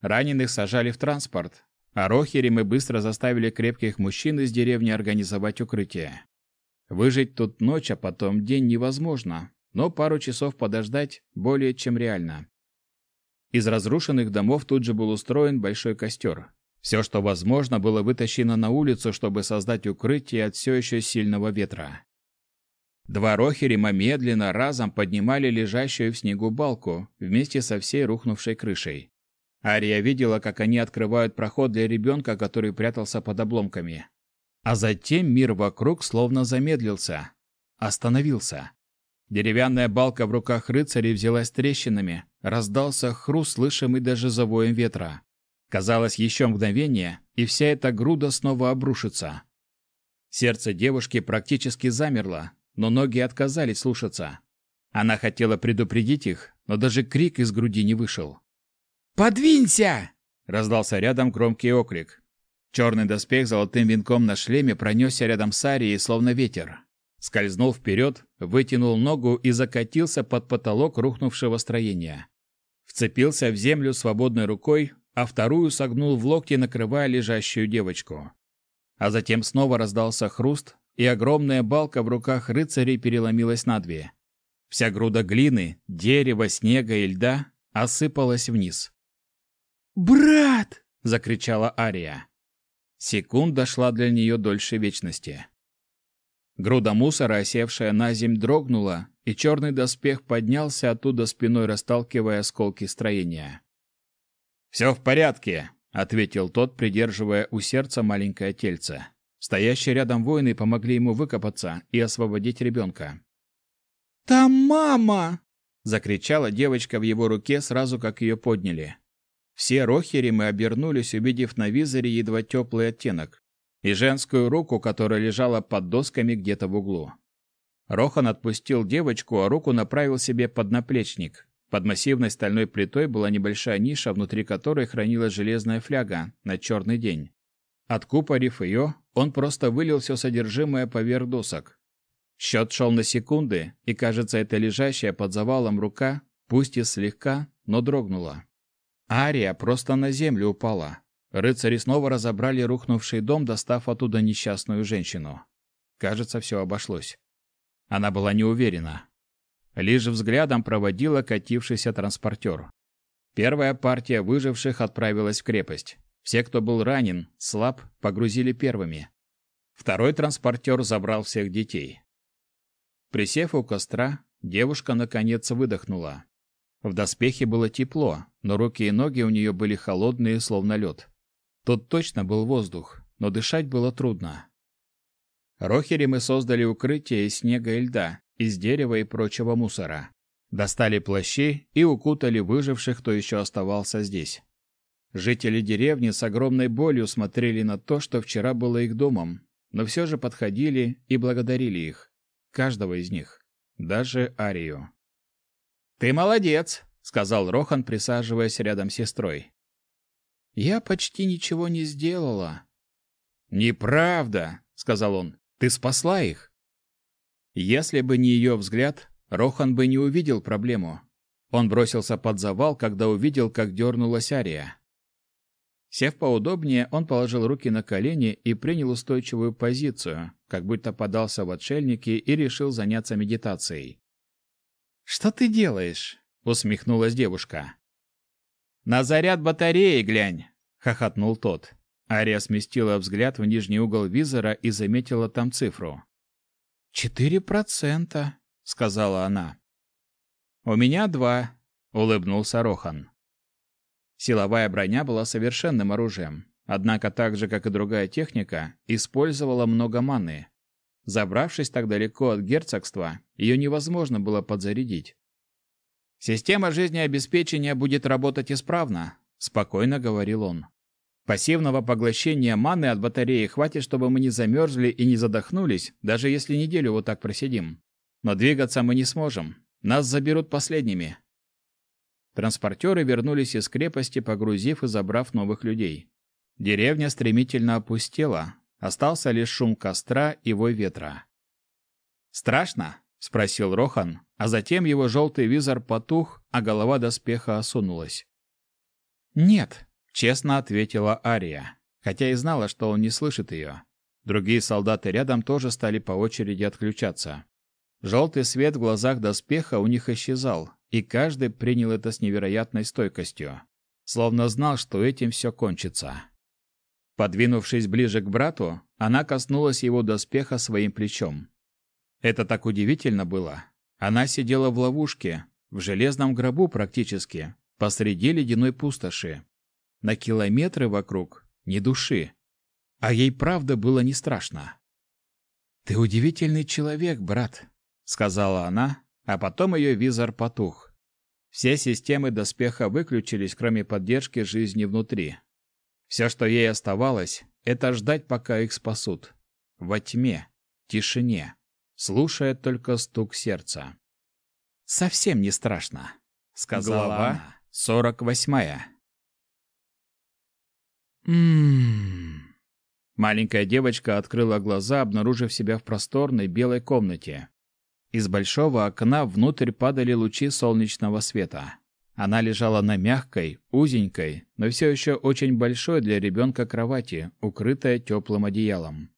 Раненых сажали в транспорт, а Рохери мы быстро заставили крепких мужчин из деревни организовать укрытие. Выжить тут ночь, а потом день невозможно, но пару часов подождать более чем реально. Из разрушенных домов тут же был устроен большой костер. Все, что возможно, было вытащено на улицу, чтобы создать укрытие от все еще сильного ветра. Два рохерима медленно разом поднимали лежащую в снегу балку вместе со всей рухнувшей крышей. Ария видела, как они открывают проход для ребенка, который прятался под обломками. А затем мир вокруг словно замедлился, остановился. Деревянная балка в руках рыцарей взялась трещинами, раздался хруст, слышимый даже за воем ветра. Казалось, еще мгновение, и вся эта груда снова обрушится. Сердце девушки практически замерло, но ноги отказались слушаться. Она хотела предупредить их, но даже крик из груди не вышел. «Подвинься!» — раздался рядом громкий окрик. Черный доспех золотым венком на шлеме пронесся рядом с Арией, словно ветер. Скользнул вперед, вытянул ногу и закатился под потолок рухнувшего строения. Вцепился в землю свободной рукой, а вторую согнул в локте, накрывая лежащую девочку. А затем снова раздался хруст, и огромная балка в руках рыцарей переломилась надвое. Вся груда глины, дерева, снега и льда осыпалась вниз. «Брат!» — закричала Ария. Секунда шла для нее дольше вечности. Груда мусора, осевшая на земь, дрогнула, и черный доспех поднялся оттуда спиной, расталкивая осколки строения. «Все в порядке», — ответил тот, придерживая у сердца маленькое тельце. Стоящие рядом воины помогли ему выкопаться и освободить ребенка. «Там мама!» — закричала девочка в его руке сразу, как ее подняли. Все рохери мы обернулись, увидев на визоре едва теплый оттенок и женскую руку, которая лежала под досками где-то в углу. Рохан отпустил девочку, а руку направил себе под наплечник. Под массивной стальной плитой была небольшая ниша, внутри которой хранилась железная фляга на черный день. Откупорив ее, он просто вылил все содержимое поверх досок. Счет шел на секунды, и, кажется, эта лежащая под завалом рука, пусть и слегка, но дрогнула. Ария просто на землю упала. Рыцари снова разобрали рухнувший дом, достав оттуда несчастную женщину. Кажется, все обошлось. Она была не уверена. Лишь взглядом проводила катившийся транспортер. Первая партия выживших отправилась в крепость. Все, кто был ранен, слаб, погрузили первыми. Второй транспортер забрал всех детей. Присев у костра, девушка наконец выдохнула. В доспехе было тепло, но руки и ноги у нее были холодные, словно лед. Тут точно был воздух, но дышать было трудно. Рохери мы создали укрытие из снега и льда, из дерева и прочего мусора. Достали плащи и укутали выживших, кто еще оставался здесь. Жители деревни с огромной болью смотрели на то, что вчера было их домом, но все же подходили и благодарили их, каждого из них, даже Арию. «Ты молодец!» — сказал Рохан, присаживаясь рядом с сестрой. «Я почти ничего не сделала». «Неправда!» — сказал он. «Ты спасла их!» Если бы не ее взгляд, Рохан бы не увидел проблему. Он бросился под завал, когда увидел, как дернулась Ария. Сев поудобнее, он положил руки на колени и принял устойчивую позицию, как будто подался в отшельники и решил заняться медитацией. «Что ты делаешь?» — усмехнулась девушка. «На заряд батареи глянь!» — хохотнул тот. Ария сместила взгляд в нижний угол визора и заметила там цифру. «Четыре процента», — сказала она. «У меня два», — улыбнулся Рохан. Силовая броня была совершенным оружием, однако так же, как и другая техника, использовала много маны. Забравшись так далеко от герцогства, ее невозможно было подзарядить. «Система жизнеобеспечения будет работать исправно», — спокойно говорил он. «Пассивного поглощения маны от батареи хватит, чтобы мы не замерзли и не задохнулись, даже если неделю вот так просидим. Но двигаться мы не сможем. Нас заберут последними. Транспортеры вернулись из крепости, погрузив и забрав новых людей. Деревня стремительно опустела, остался лишь шум костра и вой ветра. «Страшно?» — спросил Рохан, а затем его желтый визор потух, а голова доспеха осунулась. «Нет», — честно ответила Ария, хотя и знала, что он не слышит ее. Другие солдаты рядом тоже стали по очереди отключаться. Желтый свет в глазах доспеха у них исчезал, и каждый принял это с невероятной стойкостью, словно знал, что этим все кончится. Подвинувшись ближе к брату, она коснулась его доспеха своим плечом. Это так удивительно было. Она сидела в ловушке, в железном гробу практически, посреди ледяной пустоши. На километры вокруг ни души. А ей правда было не страшно. «Ты удивительный человек, брат», — сказала она, а потом ее визор потух. Все системы доспеха выключились, кроме поддержки жизни внутри. Все, что ей оставалось, это ждать, пока их спасут. Во тьме, тишине, слушая только стук сердца. «Совсем не страшно», — сказала Глава она. «Сорок восьмая». Ммм. Маленькая девочка открыла глаза, обнаружив себя в просторной белой комнате. Из большого окна внутрь падали лучи солнечного света. Она лежала на мягкой, узенькой, но все еще очень большой для ребенка кровати, укрытая теплым одеялом.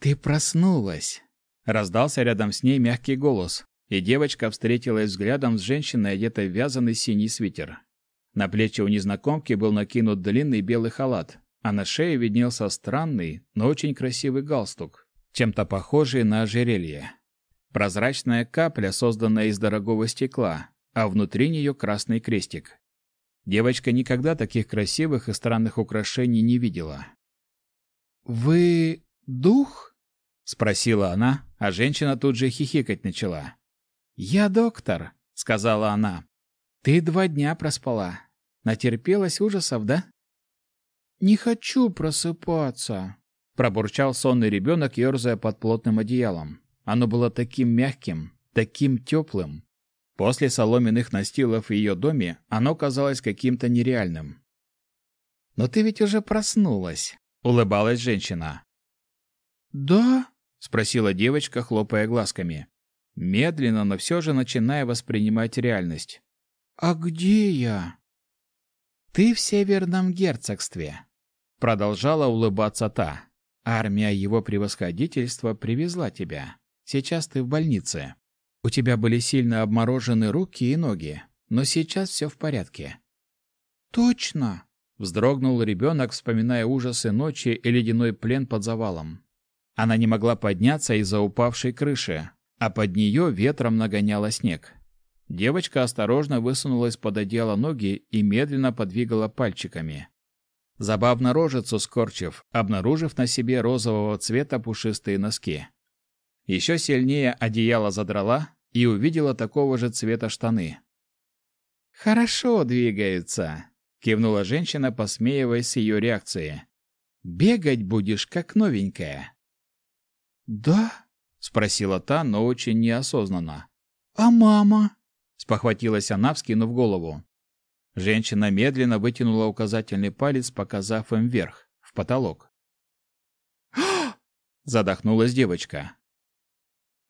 Ты проснулась. Раздался рядом с ней мягкий голос, и девочка встретилась взглядом с женщиной, одетой в вязаный синий свитер. На плечи у незнакомки был накинут длинный белый халат, а на шее виднелся странный, но очень красивый галстук, чем-то похожий на ожерелье. Прозрачная капля, созданная из дорогого стекла, а внутри нее красный крестик. Девочка никогда таких красивых и странных украшений не видела. Вы дух? Спросила она, а женщина тут же хихикать начала. Я доктор, сказала она. Ты два дня проспала. Натерпелась ужасов, да? Не хочу просыпаться, пробурчал сонный ребенок, ерзая под плотным одеялом. Оно было таким мягким, таким теплым. После соломенных настилов в ее доме оно казалось каким-то нереальным. «Но ты ведь уже проснулась», — улыбалась женщина. «Да?» — спросила девочка, хлопая глазками. Медленно, но все же начиная воспринимать реальность. «А где я?» «Ты в Северном герцогстве», — продолжала улыбаться та. «Армия его превосходительства привезла тебя. Сейчас ты в больнице. У тебя были сильно обморожены руки и ноги, но сейчас все в порядке. Точно, вздрогнул ребенок, вспоминая ужасы ночи и ледяной плен под завалом. Она не могла подняться из-за упавшей крыши, а под нее ветром нагоняло снег. Девочка осторожно высунула из-под одеяла ноги и медленно подвигала пальчиками. Забавно рожицу скорчив, обнаружив на себе розового цвета пушистые носки. Еще сильнее одеяло задрала и увидела такого же цвета штаны. «Хорошо двигаются», — кивнула женщина, посмеиваясь с ее реакции. «Бегать будешь, как новенькая». «Да?» — спросила та, но очень неосознанно. «А мама?» — спохватилась она, вскинув голову. Женщина медленно вытянула указательный палец, показав им вверх, в потолок. Задохнулась девочка.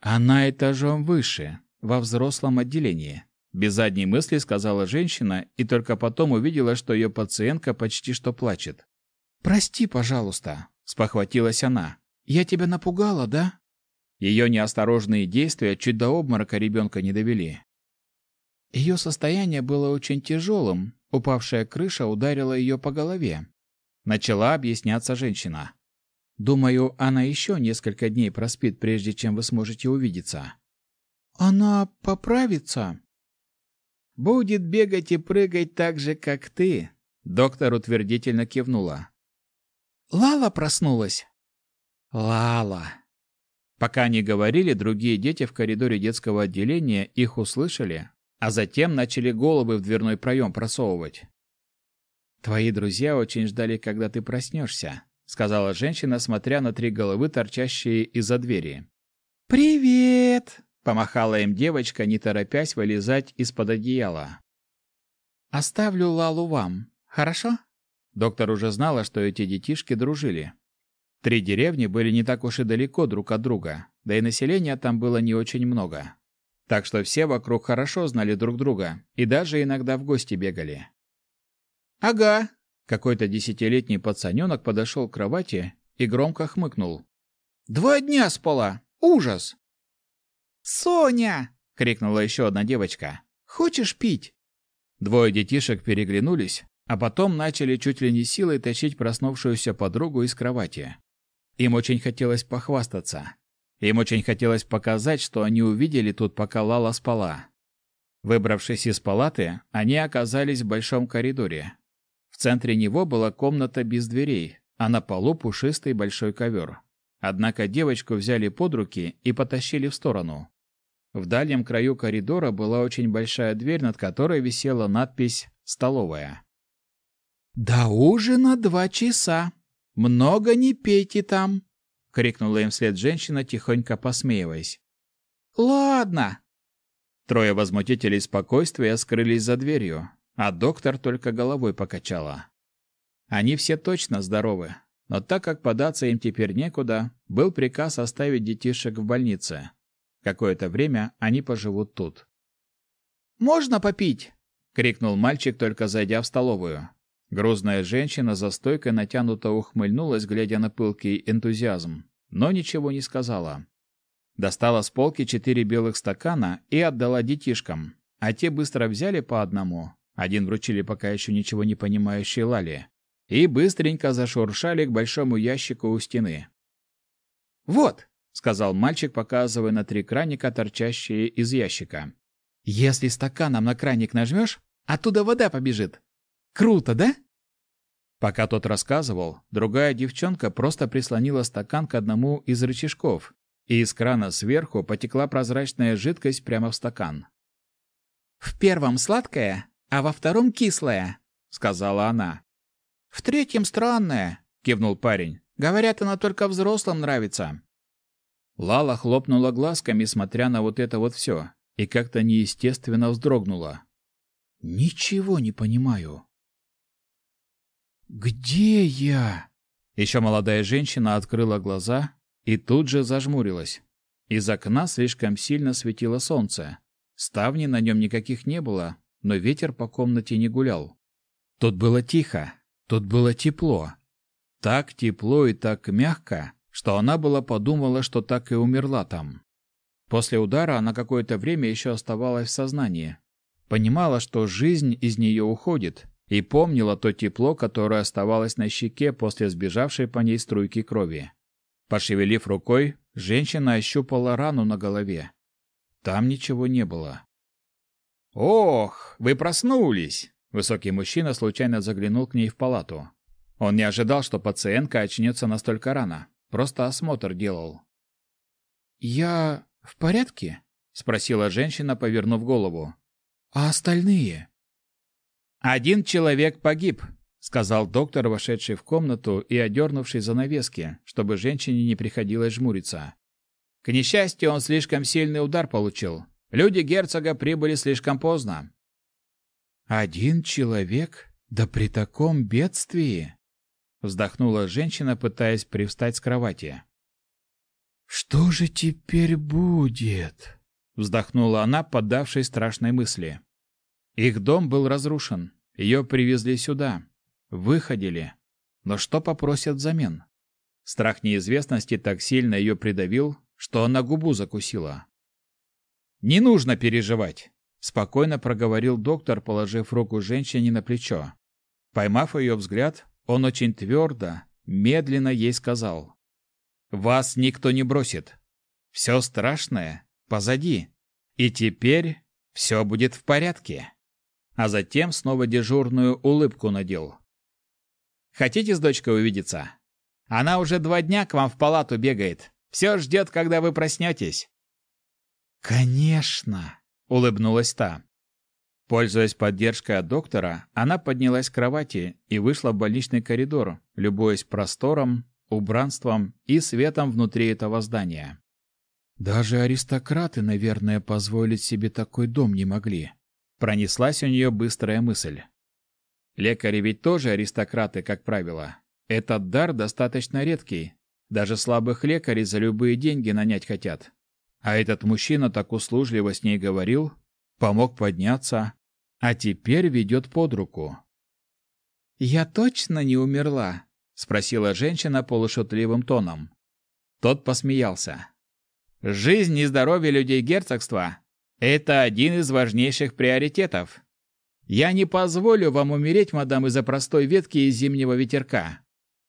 Она этажом выше, во взрослом отделении. Без задней мысли сказала женщина и только потом увидела, что ее пациентка почти что плачет. «Прости, пожалуйста», — спохватилась она. «Я тебя напугала, да?» Ее неосторожные действия чуть до обморока ребенка не довели. Ее состояние было очень тяжелым, упавшая крыша ударила ее по голове. Начала объясняться женщина. Думаю, она еще несколько дней проспит, прежде чем вы сможете увидеться. Она поправится? Будет бегать и прыгать так же, как ты, доктор утвердительно кивнула. Лала проснулась. Лала. Пока они говорили, другие дети в коридоре детского отделения их услышали, а затем начали головы в дверной проем просовывать. Твои друзья очень ждали, когда ты проснешься, сказала женщина, смотря на три головы, торчащие из-за двери. Привет, помахала им девочка, не торопясь вылезать из-под одеяла. Оставлю Лалу вам, хорошо? Доктор уже знала, что эти детишки дружили. Три деревни были не так уж и далеко друг от друга, да и населения там было не очень много. Так что все вокруг хорошо знали друг друга и даже иногда в гости бегали. «Ага», какой-то десятилетний пацаненок подошел к кровати и громко хмыкнул. «Два дня спала! Ужас!» «Соня!» — крикнула еще одна девочка. «Хочешь пить?» Двое детишек переглянулись, а потом начали чуть ли не силой тащить проснувшуюся подругу из кровати. Им очень хотелось похвастаться. Им очень хотелось показать, что они увидели тут, пока Лала спала. Выбравшись из палаты, они оказались в большом коридоре, в центре него была комната без дверей, а на полу пушистый большой ковер. Однако девочку взяли под руки и потащили в сторону. В дальнем краю коридора была очень большая дверь, над которой висела надпись «Столовая». «До ужина два часа. Много не пейте там!» — крикнула им вслед женщина, тихонько посмеиваясь. «Ладно!» Трое возмутителей спокойствия скрылись за дверью, а доктор только головой покачала. Они все точно здоровы, но так как податься им теперь некуда, был приказ оставить детишек в больнице. Какое-то время они поживут тут. «Можно попить?» — крикнул мальчик, только зайдя в столовую. Грузная женщина за стойкой натянуто ухмыльнулась, глядя на пылкий энтузиазм, но ничего не сказала. Достала с полки четыре белых стакана и отдала детишкам, а те быстро взяли по одному, один вручили пока еще ничего не понимающей Лали. И быстренько зашуршали к большому ящику у стены. «Вот», — сказал мальчик, показывая на три краника, торчащие из ящика. «Если стаканом на краник нажмешь, оттуда вода побежит. Круто, да?» Пока тот рассказывал, другая девчонка просто прислонила стакан к одному из рычажков, и из крана сверху потекла прозрачная жидкость прямо в стакан. «В первом сладкое, а во втором кислая, сказала она. В третьем странная, кивнул парень. Говорят, она только взрослым нравится. Лала хлопнула глазками, смотря на вот это вот все, и как-то неестественно вздрогнула. Ничего не понимаю. Где я? Еще молодая женщина открыла глаза и тут же зажмурилась. Из окна слишком сильно светило солнце. Ставни на нем никаких не было, но ветер по комнате не гулял. Тут было тихо, тут было тепло. Так тепло и так мягко, что она была подумала, что так и умерла там. После удара она какое-то время еще оставалась в сознании. Понимала, что жизнь из нее уходит, и помнила то тепло, которое оставалось на щеке после сбежавшей по ней струйки крови. Пошевелив рукой, женщина ощупала рану на голове. Там ничего не было. «Ох, вы проснулись!» Высокий мужчина случайно заглянул к ней в палату. Он не ожидал, что пациентка очнется настолько рано. Просто осмотр делал. «Я в порядке?» — спросила женщина, повернув голову. «А остальные?» «Один человек погиб», — сказал доктор, вошедший в комнату и одернувший занавески, чтобы женщине не приходилось жмуриться. К несчастью, он слишком сильный удар получил. Люди герцога прибыли слишком поздно. «Один человек? Да при таком бедствии!» Вздохнула женщина, пытаясь привстать с кровати. «Что же теперь будет?» Вздохнула она, поддавшись страшной мысли. Их дом был разрушен. Ее привезли сюда. Выходили. Но что попросят взамен? Страх неизвестности так сильно ее придавил, что она губу закусила. «Не нужно переживать», — спокойно проговорил доктор, положив руку женщине на плечо. Поймав ее взгляд, он очень твердо, медленно ей сказал. «Вас никто не бросит. Все страшное позади. И теперь все будет в порядке». А затем снова дежурную улыбку надел. «Хотите с дочкой увидеться? Она уже два дня к вам в палату бегает. Все ждет, когда вы проснетесь». «Конечно!» — улыбнулась та. Пользуясь поддержкой от доктора, она поднялась к кровати и вышла в больничный коридор, любуясь простором, убранством и светом внутри этого здания. «Даже аристократы, наверное, позволить себе такой дом не могли», — пронеслась у нее быстрая мысль. Лекари ведь тоже аристократы, как правило. Этот дар достаточно редкий. Даже слабых лекарей за любые деньги нанять хотят. А этот мужчина так услужливо с ней говорил, помог подняться, а теперь ведет под руку. «Я точно не умерла?» — спросила женщина полушутливым тоном. Тот посмеялся. «Жизнь и здоровье людей герцогства — это один из важнейших приоритетов. Я не позволю вам умереть, мадам, из-за простой ветки из зимнего ветерка».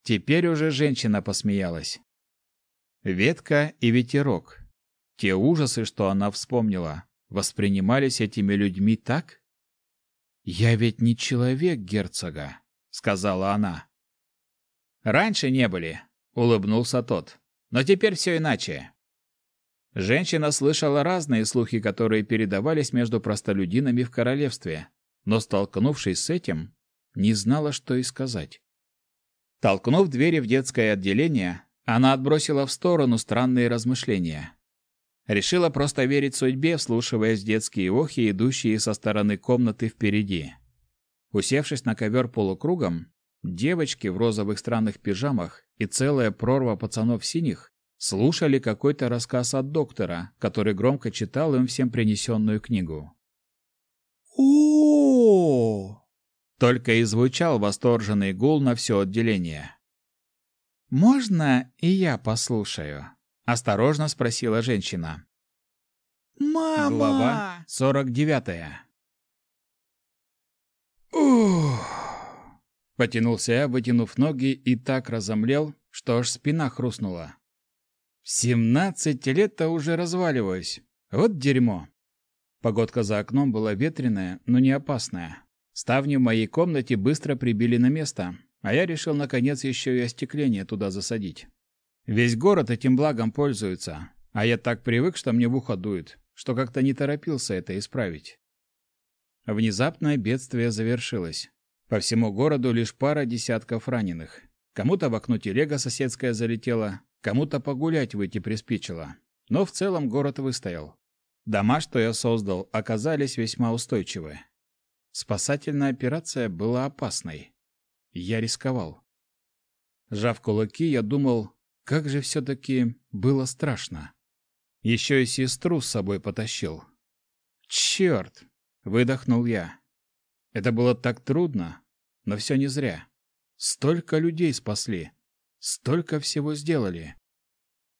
Теперь уже женщина посмеялась. Ветка и ветерок. Те ужасы, что она вспомнила, воспринимались этими людьми так? «Я ведь не человек герцога», — сказала она. «Раньше не были», — улыбнулся тот. «Но теперь все иначе». Женщина слышала разные слухи, которые передавались между простолюдинами в королевстве, но, столкнувшись с этим, не знала, что и сказать. Толкнув двери в детское отделение, она отбросила в сторону странные размышления. Решила просто верить судьбе, вслушиваясь в детские охи, идущие со стороны комнаты впереди. Усевшись на ковер полукругом, девочки в розовых странных пижамах и целая прорва пацанов синих слушали какой-то рассказ от доктора, который громко читал им всем принесенную книгу. о Только и звучал восторженный гул на все отделение. «Можно и я послушаю?» Осторожно спросила женщина. «Мама!» Глава 49. Ух! Потянулся я, вытянув ноги, и так разомлел, что аж спина хрустнула. В лет-то уже разваливаюсь. Вот дерьмо. Погодка за окном была ветреная, но не опасная. Ставни в моей комнате быстро прибили на место, а я решил, наконец, еще и остекление туда засадить. Весь город этим благом пользуется, а я так привык, что мне в ухо дует, что как-то не торопился это исправить. Внезапное бедствие завершилось. По всему городу лишь пара десятков раненых. Кому-то в окно телега соседская залетела, кому-то погулять выйти приспичило. Но в целом город выстоял. Дома, что я создал, оказались весьма устойчивы. Спасательная операция была опасной. Я рисковал. Сжав кулаки, я думал, как же все-таки было страшно. Еще и сестру с собой потащил. Черт! Выдохнул я. Это было так трудно, но все не зря. Столько людей спасли. Столько всего сделали.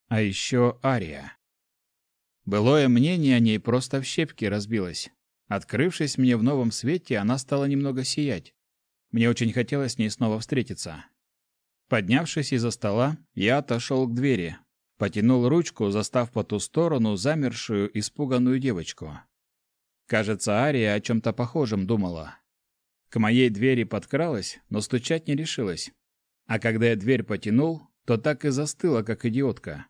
А еще Ария. Былое мнение о ней просто в щепки разбилось. Открывшись мне в новом свете, она стала немного сиять. Мне очень хотелось с ней снова встретиться. Поднявшись из-за стола, я отошел к двери, потянул ручку, застав по ту сторону замершую, испуганную девочку. Кажется, Ария о чем-то похожем думала. К моей двери подкралась, но стучать не решилась. А когда я дверь потянул, то так и застыла, как идиотка.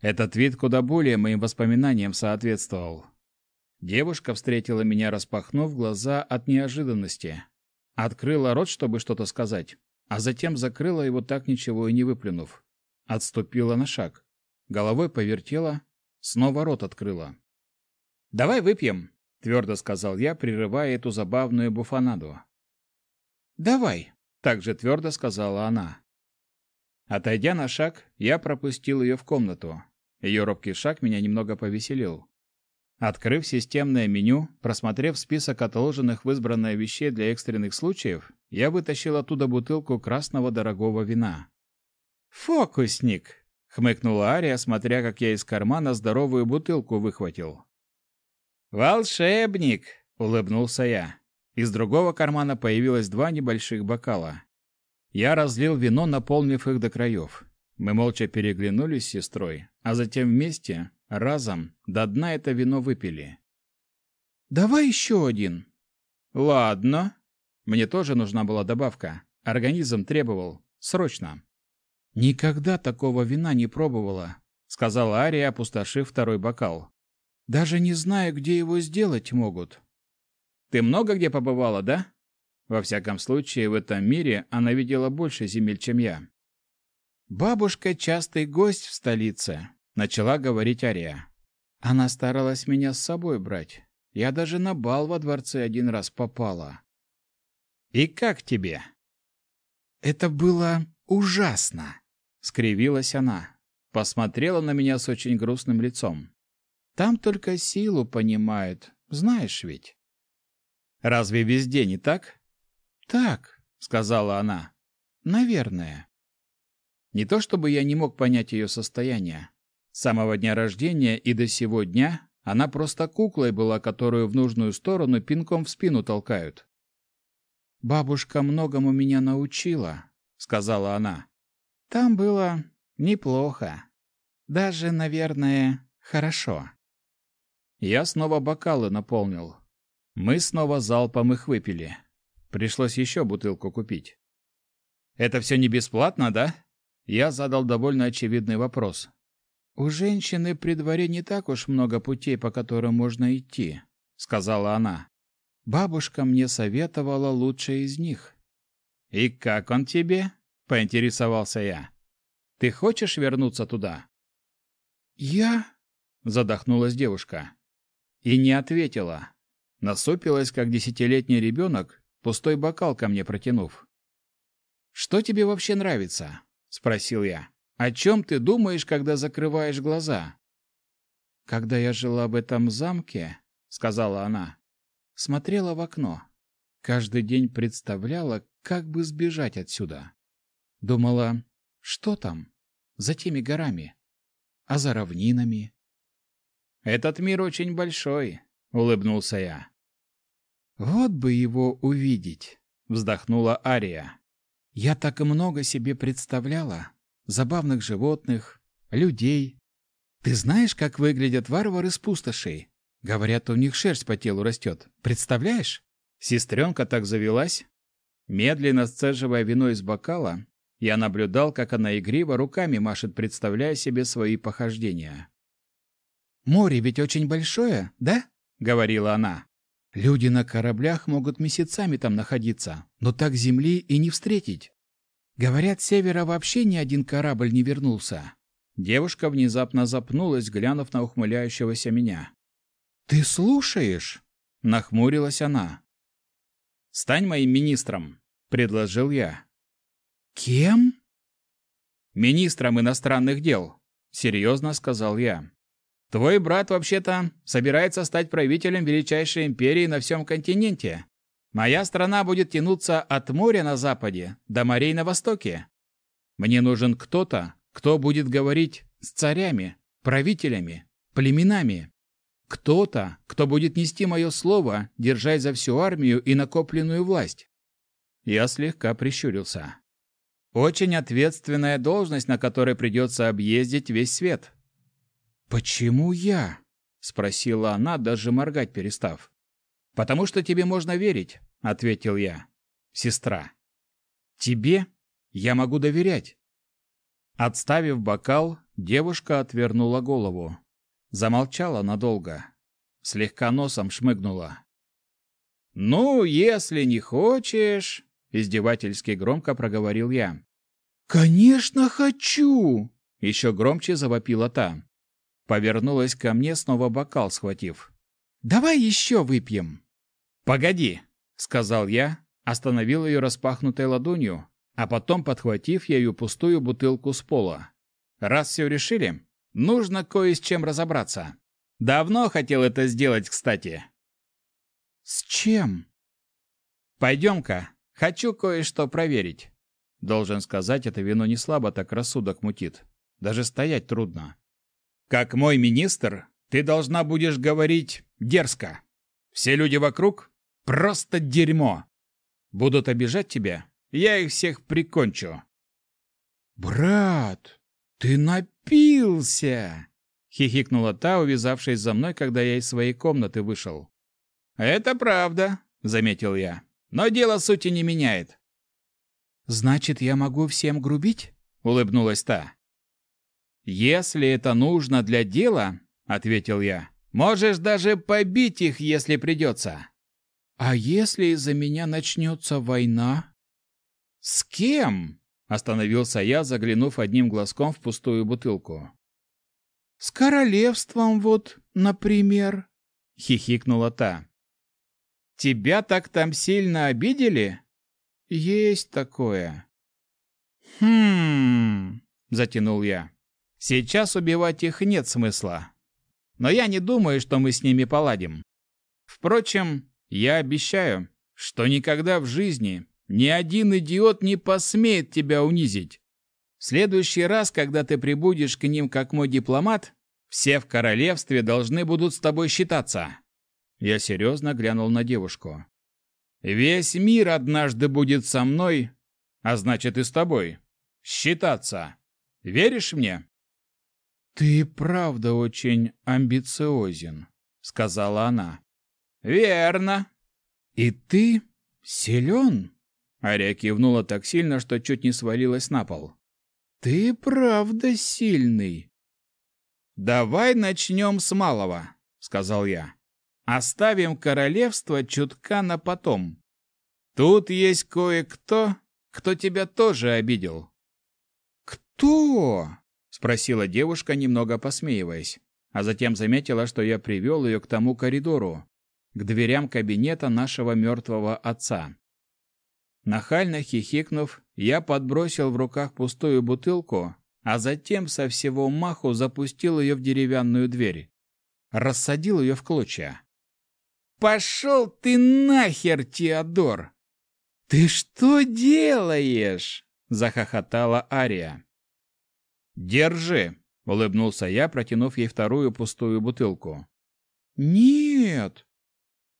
Этот вид куда более моим воспоминаниям соответствовал. Девушка встретила меня, распахнув глаза от неожиданности. Открыла рот, чтобы что-то сказать, а затем закрыла его так ничего и не выплюнув. Отступила на шаг. Головой повертела, снова рот открыла. «Давай выпьем», — твердо сказал я, прерывая эту забавную буфанаду. «Давай», — также твердо сказала она. Отойдя на шаг, я пропустил ее в комнату. Ее робкий шаг меня немного повеселил. Открыв системное меню, просмотрев список отложенных в избранное вещей для экстренных случаев, я вытащил оттуда бутылку красного дорогого вина. «Фокусник!» — хмыкнула Ария, смотря, как я из кармана здоровую бутылку выхватил. «Волшебник!» — улыбнулся я. Из другого кармана появилось два небольших бокала. Я разлил вино, наполнив их до краев. Мы молча переглянулись с сестрой, а затем вместе, разом, до дна это вино выпили. «Давай еще один». «Ладно». Мне тоже нужна была добавка. Организм требовал. Срочно. «Никогда такого вина не пробовала», — сказала Ария, опустошив второй бокал. «Даже не знаю, где его сделать могут». «Ты много где побывала, да?» Во всяком случае, в этом мире она видела больше земель, чем я. «Бабушка – частый гость в столице», – начала говорить Ария. «Она старалась меня с собой брать. Я даже на бал во дворце один раз попала». «И как тебе?» «Это было ужасно», — скривилась она. Посмотрела на меня с очень грустным лицом. «Там только силу понимают, знаешь ведь». «Разве везде не так?» «Так», — сказала она. «Наверное». Не то чтобы я не мог понять ее состояние. С самого дня рождения и до сего дня она просто куклой была, которую в нужную сторону пинком в спину толкают. «Бабушка многому меня научила», — сказала она. «Там было неплохо. Даже, наверное, хорошо». Я снова бокалы наполнил. Мы снова залпом их выпили. Пришлось еще бутылку купить. «Это все не бесплатно, да?» Я задал довольно очевидный вопрос. «У женщины при дворе не так уж много путей, по которым можно идти», — сказала она. «Бабушка мне советовала лучшее из них». «И как он тебе?» — поинтересовался я. «Ты хочешь вернуться туда?» «Я?» — задохнулась девушка. И не ответила. Насупилась, как десятилетний ребенок, пустой бокал ко мне протянув. «Что тебе вообще нравится?» — спросил я. «О чем ты думаешь, когда закрываешь глаза?» «Когда я жила в этом замке», — сказала она, — смотрела в окно. Каждый день представляла, как бы сбежать отсюда. Думала, что там, за теми горами, а за равнинами. «Этот мир очень большой», — улыбнулся я. «Вот бы его увидеть», — вздохнула Ария. Я так и много себе представляла. Забавных животных, людей. Ты знаешь, как выглядят варвары с пустошей? Говорят, у них шерсть по телу растет. Представляешь? Сестренка так завелась. Медленно сцеживая вино из бокала, я наблюдал, как она игриво руками машет, представляя себе свои похождения. «Море ведь очень большое, да?» — говорила она. Люди на кораблях могут месяцами там находиться, но так земли и не встретить. Говорят, с севера вообще ни один корабль не вернулся. Девушка внезапно запнулась, глянув на ухмыляющегося меня. «Ты слушаешь?» — нахмурилась она. «Стань моим министром», — предложил я. «Кем?» «Министром иностранных дел», — серьезно сказал я. Твой брат, вообще-то, собирается стать правителем величайшей империи на всем континенте. Моя страна будет тянуться от моря на западе до морей на востоке. Мне нужен кто-то, кто будет говорить с царями, правителями, племенами. Кто-то, кто будет нести мое слово, держать за всю армию и накопленную власть. Я слегка прищурился. Очень ответственная должность, на которой придется объездить весь свет. «Почему я?» — спросила она, даже моргать перестав. «Потому что тебе можно верить», — ответил я. «Сестра». «Тебе я могу доверять». Отставив бокал, девушка отвернула голову. Замолчала надолго. Слегка носом шмыгнула. «Ну, если не хочешь...» — издевательски громко проговорил я. «Конечно хочу!» — еще громче завопила та. Повернулась ко мне, снова бокал схватив. «Давай еще выпьем!» «Погоди!» — сказал я, остановил ее распахнутой ладонью, а потом подхватив ею пустую бутылку с пола. «Раз все решили, нужно кое с чем разобраться. Давно хотел это сделать, кстати». «С чем?» «Пойдем-ка, хочу кое-что проверить». Должен сказать, это вино не слабо так рассудок мутит. Даже стоять трудно. Как мой министр, ты должна будешь говорить дерзко. Все люди вокруг — просто дерьмо. Будут обижать тебя, я их всех прикончу. «Брат, ты напился!» — хихикнула та, увязавшись за мной, когда я из своей комнаты вышел. «Это правда», — заметил я. «Но дело сути не меняет». «Значит, я могу всем грубить?» — улыбнулась та. «Если это нужно для дела», — ответил я, — «можешь даже побить их, если придется». «А если из-за меня начнется война?» «С кем?» — остановился я, заглянув одним глазком в пустую бутылку. «С королевством вот, например», — хихикнула та. «Тебя так там сильно обидели?» «Есть такое». «Хм...» — затянул я. Сейчас убивать их нет смысла. Но я не думаю, что мы с ними поладим. Впрочем, я обещаю, что никогда в жизни ни один идиот не посмеет тебя унизить. В следующий раз, когда ты прибудешь к ним как мой дипломат, все в королевстве должны будут с тобой считаться. Я серьезно глянул на девушку. Весь мир однажды будет со мной, а значит и с тобой. Считаться. Веришь мне? «Ты правда очень амбициозен», — сказала она. «Верно». «И ты силен?» Ария кивнула так сильно, что чуть не свалилась на пол. «Ты правда сильный». «Давай начнем с малого», — сказал я. «Оставим королевство чутка на потом. Тут есть кое-кто, кто тебя тоже обидел». «Кто?» Спросила девушка, немного посмеиваясь, а затем заметила, что я привел ее к тому коридору, к дверям кабинета нашего мертвого отца. Нахально хихикнув, я подбросил в руках пустую бутылку, а затем со всего маху запустил ее в деревянную дверь. Рассадил ее в клочья. «Пошел ты нахер, Теодор!» «Ты что делаешь?» — захохотала Ария. «Держи!» — улыбнулся я, протянув ей вторую пустую бутылку. «Нет!»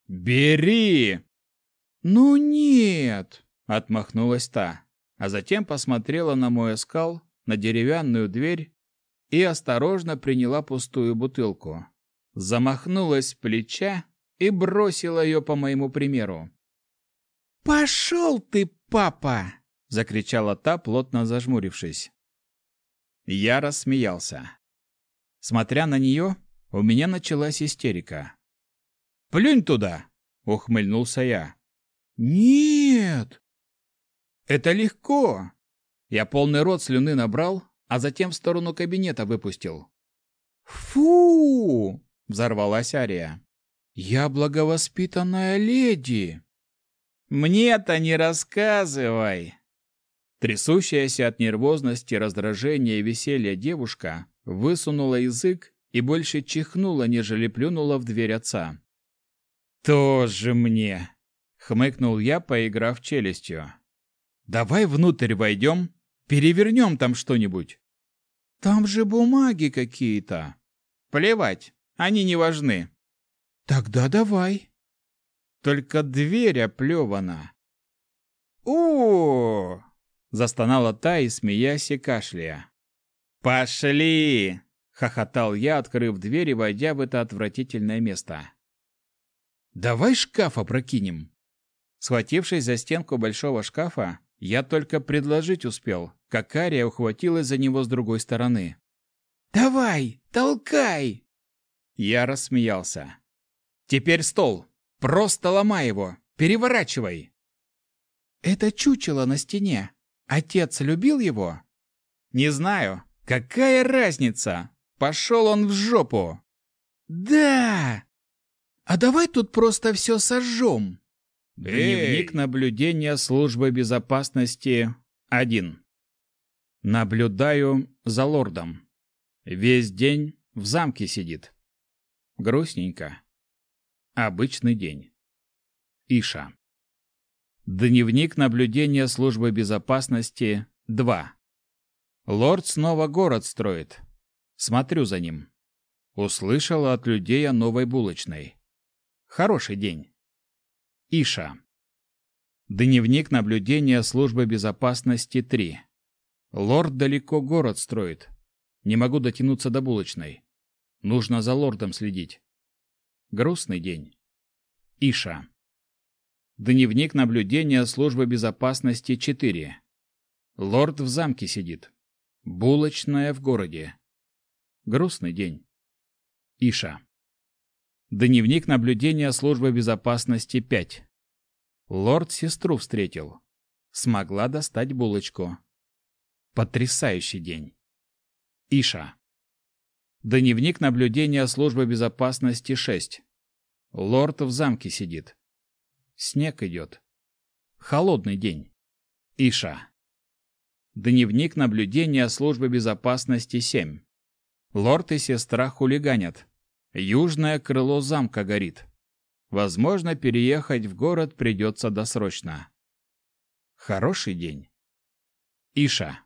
«Бери!» «Ну нет!» — отмахнулась та, а затем посмотрела на мой оскал, на деревянную дверь и осторожно приняла пустую бутылку. Замахнулась с плеча и бросила ее по моему примеру. «Пошел ты, папа!» — закричала та, плотно зажмурившись. Я рассмеялся. Смотря на нее, у меня началась истерика. «Плюнь туда!» — ухмыльнулся я. «Нет!» «Это легко!» Я полный рот слюны набрал, а затем в сторону кабинета выпустил. «Фу!» — взорвалась Ария. «Я благовоспитанная леди!» «Мне-то не рассказывай!» Трясущаяся от нервозности, раздражения и веселья девушка высунула язык и больше чихнула, нежели плюнула в дверь отца. «Тоже мне!» — хмыкнул я, поиграв челюстью. «Давай внутрь войдем, перевернем там что-нибудь». «Там же бумаги какие-то». «Плевать, они не важны». «Тогда давай». «Только дверь оплевана». «О!» Застонала та и, смеясь и кашляя. «Пошли!» — хохотал я, открыв дверь и войдя в это отвратительное место. Давай шкаф опрокинем. Схватившись за стенку большого шкафа, я только предложить успел, как Ария ухватилась за него с другой стороны. «Давай, толкай!» Я рассмеялся. «Теперь стол. Просто ломай его. Переворачивай!» «Это чучело на стене. Отец любил его?» «Не знаю. Какая разница? Пошел он в жопу!» «Да! А давай тут просто все сожжем!» Дневник наблюдения службы безопасности 1. Наблюдаю за лордом. Весь день в замке сидит. Грустненько. Обычный день. Иша. Дневник наблюдения службы безопасности 2. Лорд снова город строит. Смотрю за ним. Услышала от людей о новой булочной. Хороший день. Иша. Дневник наблюдения службы безопасности 3. Лорд далеко город строит. Не могу дотянуться до булочной. Нужно за лордом следить. Грустный день. Иша. Дневник наблюдения службы безопасности 4. Лорд в замке сидит. Булочная в городе. Грустный день. Иша. Дневник наблюдения службы безопасности 5. Лорд сестру встретил. Смогла достать булочку. Потрясающий день. Иша. Дневник наблюдения службы безопасности 6. Лорд в замке сидит. Снег идет. Холодный день. Иша. Дневник наблюдения службы безопасности 7. Лорд и сестра хулиганят. Южное крыло замка горит. Возможно, переехать в город придется досрочно. Хороший день. Иша.